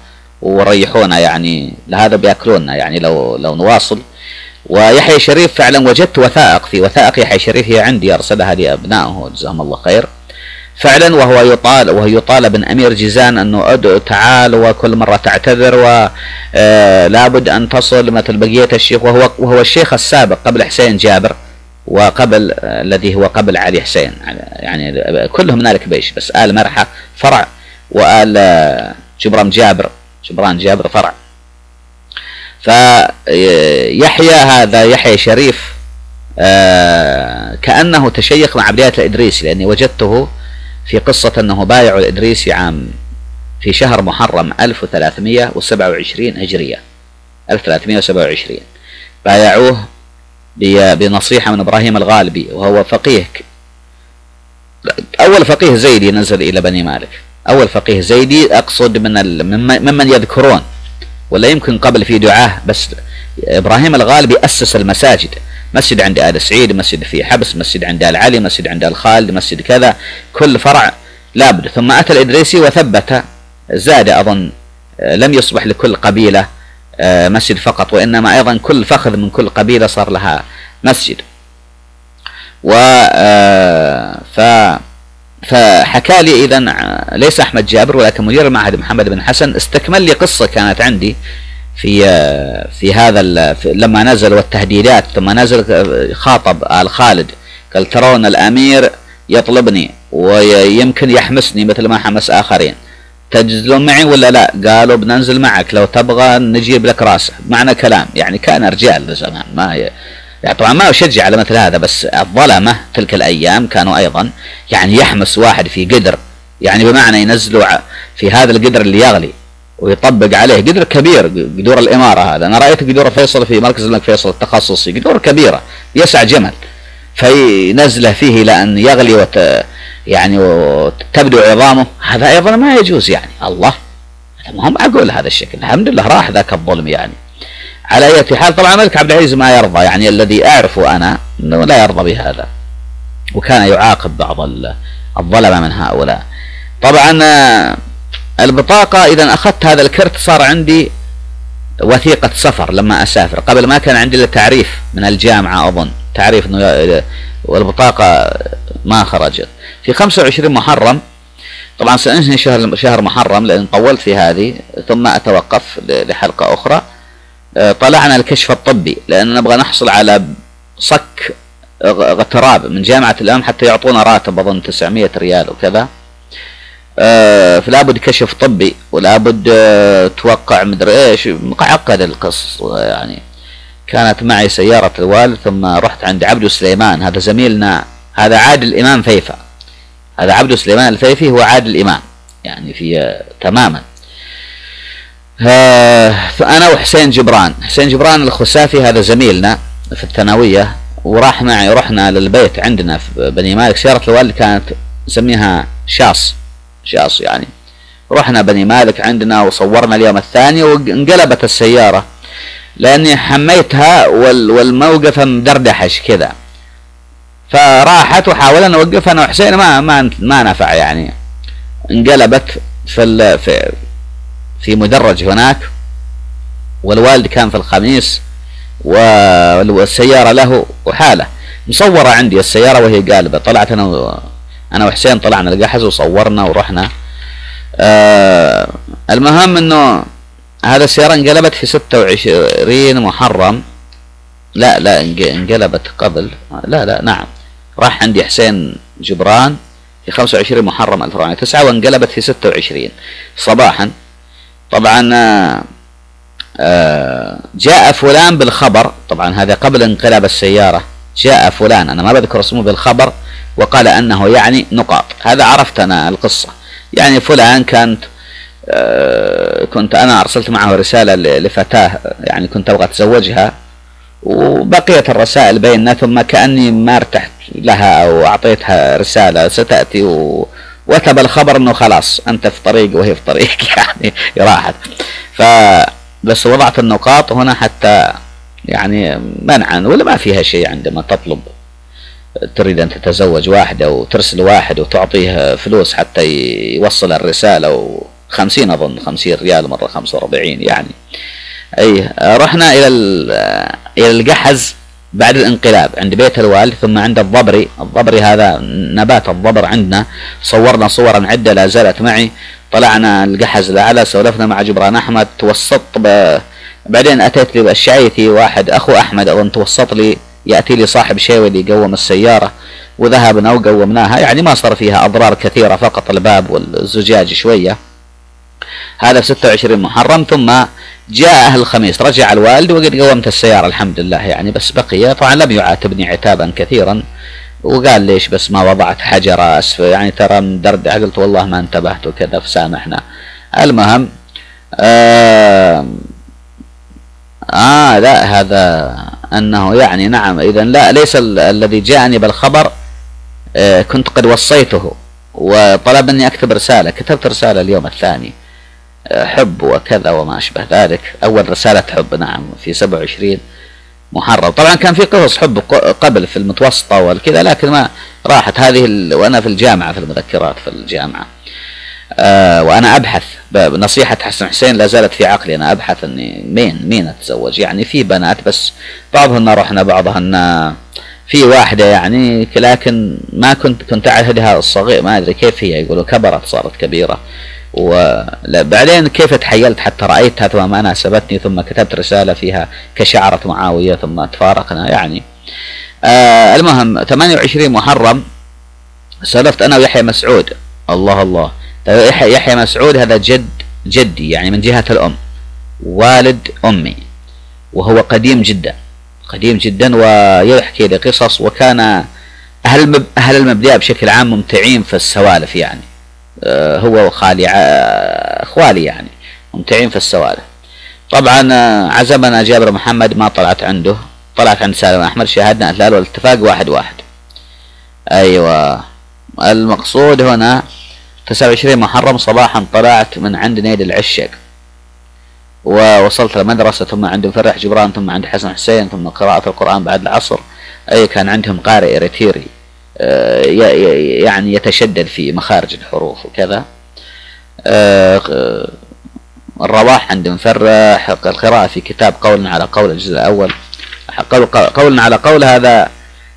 وريحونا يعني لهذا بيأكلونا يعني لو لو نواصل. ويحيى شريف فعلا وجدت وثائق في وثائق يحيى شريف هي عندي أرسلها لابنائه جزاهم الله خير. فعلا وهو يطال وهو يطالب من أمير جيزان أنه ادعو تعال وكل مرة تعتذر ولابد آه، أن تصل مثل بقية الشيخ وهو وهو الشيخ السابق قبل حسين جابر وقبل الذي هو قبل علي حسين يعني كلهم هنالك بيش بس آل مرحة فرع وآل جبران جابر جبران جابر فرع. فيحيى هذا يحيى شريف آه، كأنه تشيخ مع بداية الإدريسي لأني وجدته في قصة أنه بايع الإدريسي عام في شهر محرم 1327 هجرية. 1327 بايعوه بنصيحة من إبراهيم الغالبي وهو فقيه أول فقيه زيدي نزل إلى بني مالك. أول فقيه زيدي أقصد من ممن يذكرون. ولا يمكن قبل في دعاه بس إبراهيم الغالبي أسس المساجد. مسجد عند آل سعيد مسجد في حبس مسجد عند آل علي مسجد عند آل خالد مسجد كذا. كل فرع لابد. ثم أتى الإدريسي وثبت زاد أظن لم يصبح لكل قبيلة آه، مسجد فقط وإنما أيضا كل فخذ من كل قبيلة صار لها مسجد. و آه، ف فحكى لي إذا ليس أحمد جابر ولكن مدير المعهد محمد بن حسن استكمل لي قصة كانت عندي في آه، في هذا لما نزل والتهديدات ثم نزل خاطب آل خالد قال ترون الأمير يطلبني ويمكن يحمسني مثل ما حمس آخرين. تنزلون معي ولا لا؟ قالوا بننزل معك لو تبغى نجيب لك راسه. معنى كلام يعني كان رجال زمان ما هي يعني طبعا ما أشجع على مثل هذا بس الظلمة تلك الأيام كانوا أيضا يعني يحمس واحد في قدر يعني بمعنى ينزلوا في هذا القدر اللي يغلي ويطبق عليه قدر كبير قدور الإمارة هذا. أنا رأيت قدور فيصل في مركز الملك فيصل التخصصي قدور كبيرة يسع جمل فينزله فيه إلى أن يغلي وت يعني وتبدو عظامه. هذا أيضا ما يجوز يعني الله ما هو معقول هذا الشكل. الحمد لله راح ذاك الظلم يعني. على أي حال طبعا الملك عبد العزيز ما يرضى يعني الذي أعرفه أنا أنه لا يرضى بهذا وكان يعاقب بعض الظلمة من هؤلاء. طبعا البطاقة إذا أخذت هذا الكرت صار عندي وثيقة سفر لما أسافر. قبل ما كان عندي إلا تعريف من الجامعة أظن. تعريف أنه والبطاقة ما خرجت. في 25 محرم طبعا سأنهي شهر شهر محرم لأن طولت في هذه ثم أتوقف لحلقة أخرى. آه، طلعنا الكشف الطبي لأن نبغى نحصل على صك اغتراب من جامعة الأم حتى يعطونا راتب أظن 900 ريال وكذا. آه فلا بد كشف طبي ولا بد آه توقع مدري إيش معقد القصص يعني. كانت معي سيارة الوالد ثم رحت عند عبد سليمان هذا زميلنا هذا عادل الإمام فيفا. هذا عبد سليمان الفيفي هو عادل الإمام يعني في آه تماما. آه فأنا وحسين جبران. حسين جبران الخسافي هذا زميلنا في الثانوية وراح معي رحنا للبيت عندنا في بني مالك. سيارة الوالد كانت نسميها شاص شاص يعني. رحنا بني مالك عندنا وصورنا اليوم الثاني وانقلبت السيارة لأني حميتها والموقف مدردحش كذا. فراحت وحاولنا نوقفها أنا وحسين ما ما ما نفع يعني. انقلبت في في في مدرج هناك والوالد كان في الخميس والسيارة له وحالة. مصورة عندي السيارة وهي قالبة. طلعت أنا أنا وحسين طلعنا القحز وصورنا ورحنا. آه المهم أنه هذا السيارة انقلبت في ستة وعشرين محرم. لا لا انقلبت قبل. لا لا نعم. راح عندي حسين جبران في 25 محرم 2009 وانقلبت في 26 صباحا طبعا آه، جاء فلان بالخبر طبعا هذا قبل انقلاب السيارة جاء فلان أنا ما بذكر اسمه بالخبر وقال أنه يعني نقاط. هذا عرفت أنا القصة. يعني فلان كانت آه، كنت أنا أرسلت معه رسالة لفتاة يعني كنت أبغى أتزوجها وبقية الرسائل بيننا ثم كأني ما ارتحت لها أو أعطيتها رسالة ستأتي و... وتب الخبر أنه خلاص أنت في طريق وهي في طريق يعني راحت. ف بس وضعت النقاط هنا حتى يعني منعا ولا ما فيها شيء عندما تطلب. تريد أن تتزوج واحدة وترسل واحد وتعطيه فلوس حتى يوصل الرسالة وخمسين أظن خمسين ريال مرة خمسة وأربعين يعني. أي رحنا إلى إلى الجحز. بعد الانقلاب عند بيت الوالد ثم عند الضبري. الضبري هذا نبات الضبر عندنا. صورنا صورا عدة لا زالت معي. طلعنا الجحز الأعلى سولفنا مع جبران أحمد. توسطت ب... بعدين أتيت لي الشعيثي واحد أخو أحمد أظن توسط لي يأتي لي صاحب شيء يقوم السيارة. وذهبنا وقومناها. يعني ما صار فيها أضرار كثيرة فقط الباب والزجاج شوية. هذا في 26 محرم ثم جاء أهل الخميس. رجع الوالد وقد قومت السيارة الحمد لله يعني بس بقي. طبعا لم يعاتبني عتابا كثيرا. وقال ليش بس ما وضعت حجر أسف. يعني ترى من درد قلت والله ما انتبهت وكذا فسامحنا. المهم آه, آه لا هذا أنه يعني نعم إذا لا ليس الذي جاءني بالخبر آه كنت قد وصيته وطلب مني أكتب رسالة. كتبت رسالة اليوم الثاني. حب وكذا وما أشبه ذلك. أول رسالة حب نعم في 27 محرم. طبعا كان في قصص حب قبل في المتوسطة والكذا لكن ما راحت. هذه وأنا في الجامعة في المذكرات في الجامعة. آه وأنا أبحث. بنصيحة حسن حسين لا زالت في عقلي. أنا أبحث أني مين مين أتزوج؟ يعني في بنات بس بعضهن رحنا بعضهن في واحدة يعني لكن ما كنت كنت أعهدها الصغير. ما أدري كيف هي. يقولوا كبرت صارت كبيرة. وبعدين كيف تحيلت حتى رأيتها ثم ناسبتني ثم كتبت رسالة فيها كشعرة معاوية ثم تفارقنا يعني. آه المهم 28 محرم سولفت أنا ويحيى مسعود. الله الله. طيب، يحيى مسعود هذا جد جدي يعني من جهة الأم والد أمي وهو قديم جدا قديم جدا ويحكي لي قصص وكان أهل المبدأ بشكل عام ممتعين في السوالف يعني. هو وخالي إخوالي يعني ممتعين في السوالف. طبعا آه، عزمنا جابر محمد ما طلعت عنده. طلعت عند سالم أحمد شاهدنا اهلال والاتفاق واحد واحد. أيوه. المقصود هنا 29 محرم صباحا طلعت من عند نيل العشق. ووصلت المدرسة ثم عند فرح جبران ثم عند حسن حسين ثم قراءة القرآن بعد العصر. أي كان عندهم قارئ إريتيري آه، يعني يتشدد في مخارج الحروف وكذا. آه، الرواح عند مفرح القراءة في كتاب قول على قول الجزء الأول. قول على قول هذا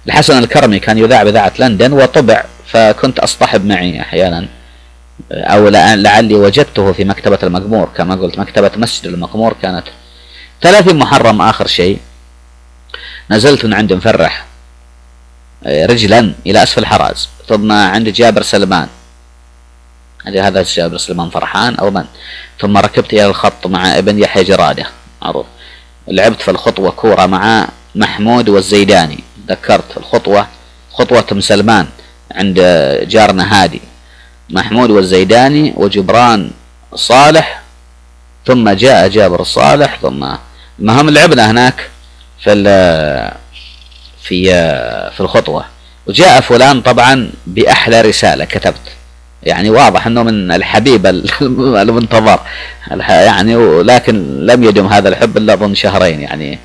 الحسن الكرمي كان يذاع بإذاعة لندن وطبع فكنت أصطحب معي أحيانا. أو لعلي وجدته في مكتبة المقمور كما قلت مكتبة مسجد المقمور كانت. 30 محرم آخر شيء. نزلت من عند مفرح. رجلا إلى أسفل حراز ثم عند جابر سلمان. هذا جابر سلمان فرحان أو من؟ ثم ركبت إلى الخط مع ابن يحيى جرادة. معروف. لعبت في الخطوة كورة مع محمود والزيداني. ذكرت الخطوة خطوة أم سلمان عند جارنا هادي محمود والزيداني وجبران صالح. ثم جاء جابر الصالح ثم المهم لعبنا هناك في في في الخطوة. وجاء فلان طبعا بأحلى رسالة كتبت. يعني واضح أنه من الحبيب المنتظر. يعني لكن لم يدم هذا الحب إلا ضمن شهرين. يعني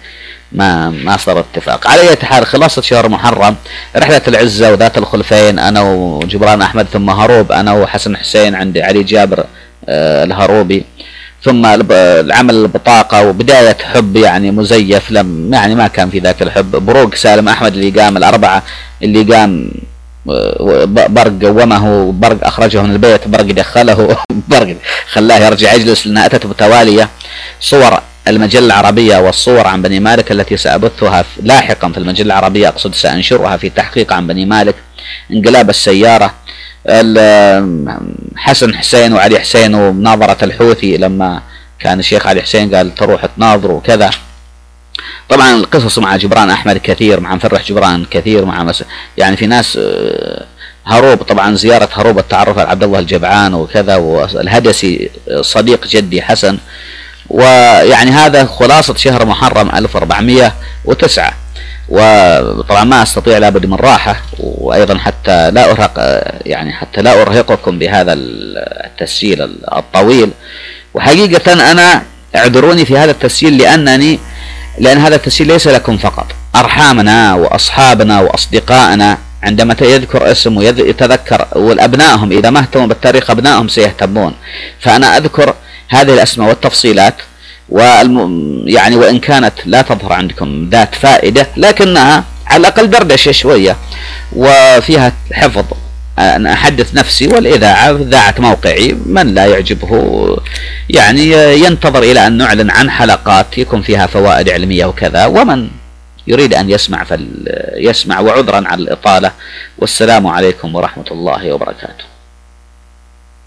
ما ما صار اتفاق. على اي حال خلاصة شهر محرم. رحلة العزة وذات الخلفين. أنا وجبران أحمد ثم هروب. أنا وحسن حسين عند علي جابر آه، الهروبي. ثم العمل البطاقة وبداية حب يعني مزيف لم يعني ما كان في ذاك الحب. بروق سالم أحمد اللي قام الأربعة اللي قام برق قومه برق أخرجه من البيت برق دخله برق خلاه يرجع يجلس لأنها أتت متوالية صور المجلة العربية والصور عن بني مالك التي سأبثها لاحقا في المجلة العربية أقصد سأنشرها في تحقيق عن بني مالك. انقلاب السيارة حسن حسين وعلي حسين ومناظرة الحوثي لما كان الشيخ علي حسين قال تروح تناظر وكذا. طبعا القصص مع جبران أحمد كثير مع مفرح جبران كثير مع مس... يعني في ناس آه، هروب طبعا زيارة هروب التعرف على عبد الله الجبعان وكذا والهدسي صديق جدي حسن. ويعني هذا خلاصة شهر محرم 1409 وطبعا ما أستطيع لابد من راحة وأيضا حتى لا أرهق يعني حتى لا أرهقكم بهذا التسجيل الطويل. وحقيقة أنا اعذروني في هذا التسجيل لأنني لأن هذا التسجيل ليس لكم فقط. أرحامنا وأصحابنا وأصدقائنا عندما يذكر اسم ويتذكر والابنائهم إذا ما اهتموا بالتاريخ ابنائهم سيهتمون. فأنا أذكر هذه الأسماء والتفصيلات والم... يعني وإن كانت لا تظهر عندكم ذات فائدة لكنها على الأقل دردشة شوية وفيها حفظ. أن أحدث نفسي والإذاعة إذاعة موقعي من لا يعجبه يعني ينتظر إلى أن نعلن عن حلقات يكون فيها فوائد علمية وكذا ومن يريد أن يسمع فليسمع وعذرا على الإطالة. والسلام عليكم ورحمة الله وبركاته.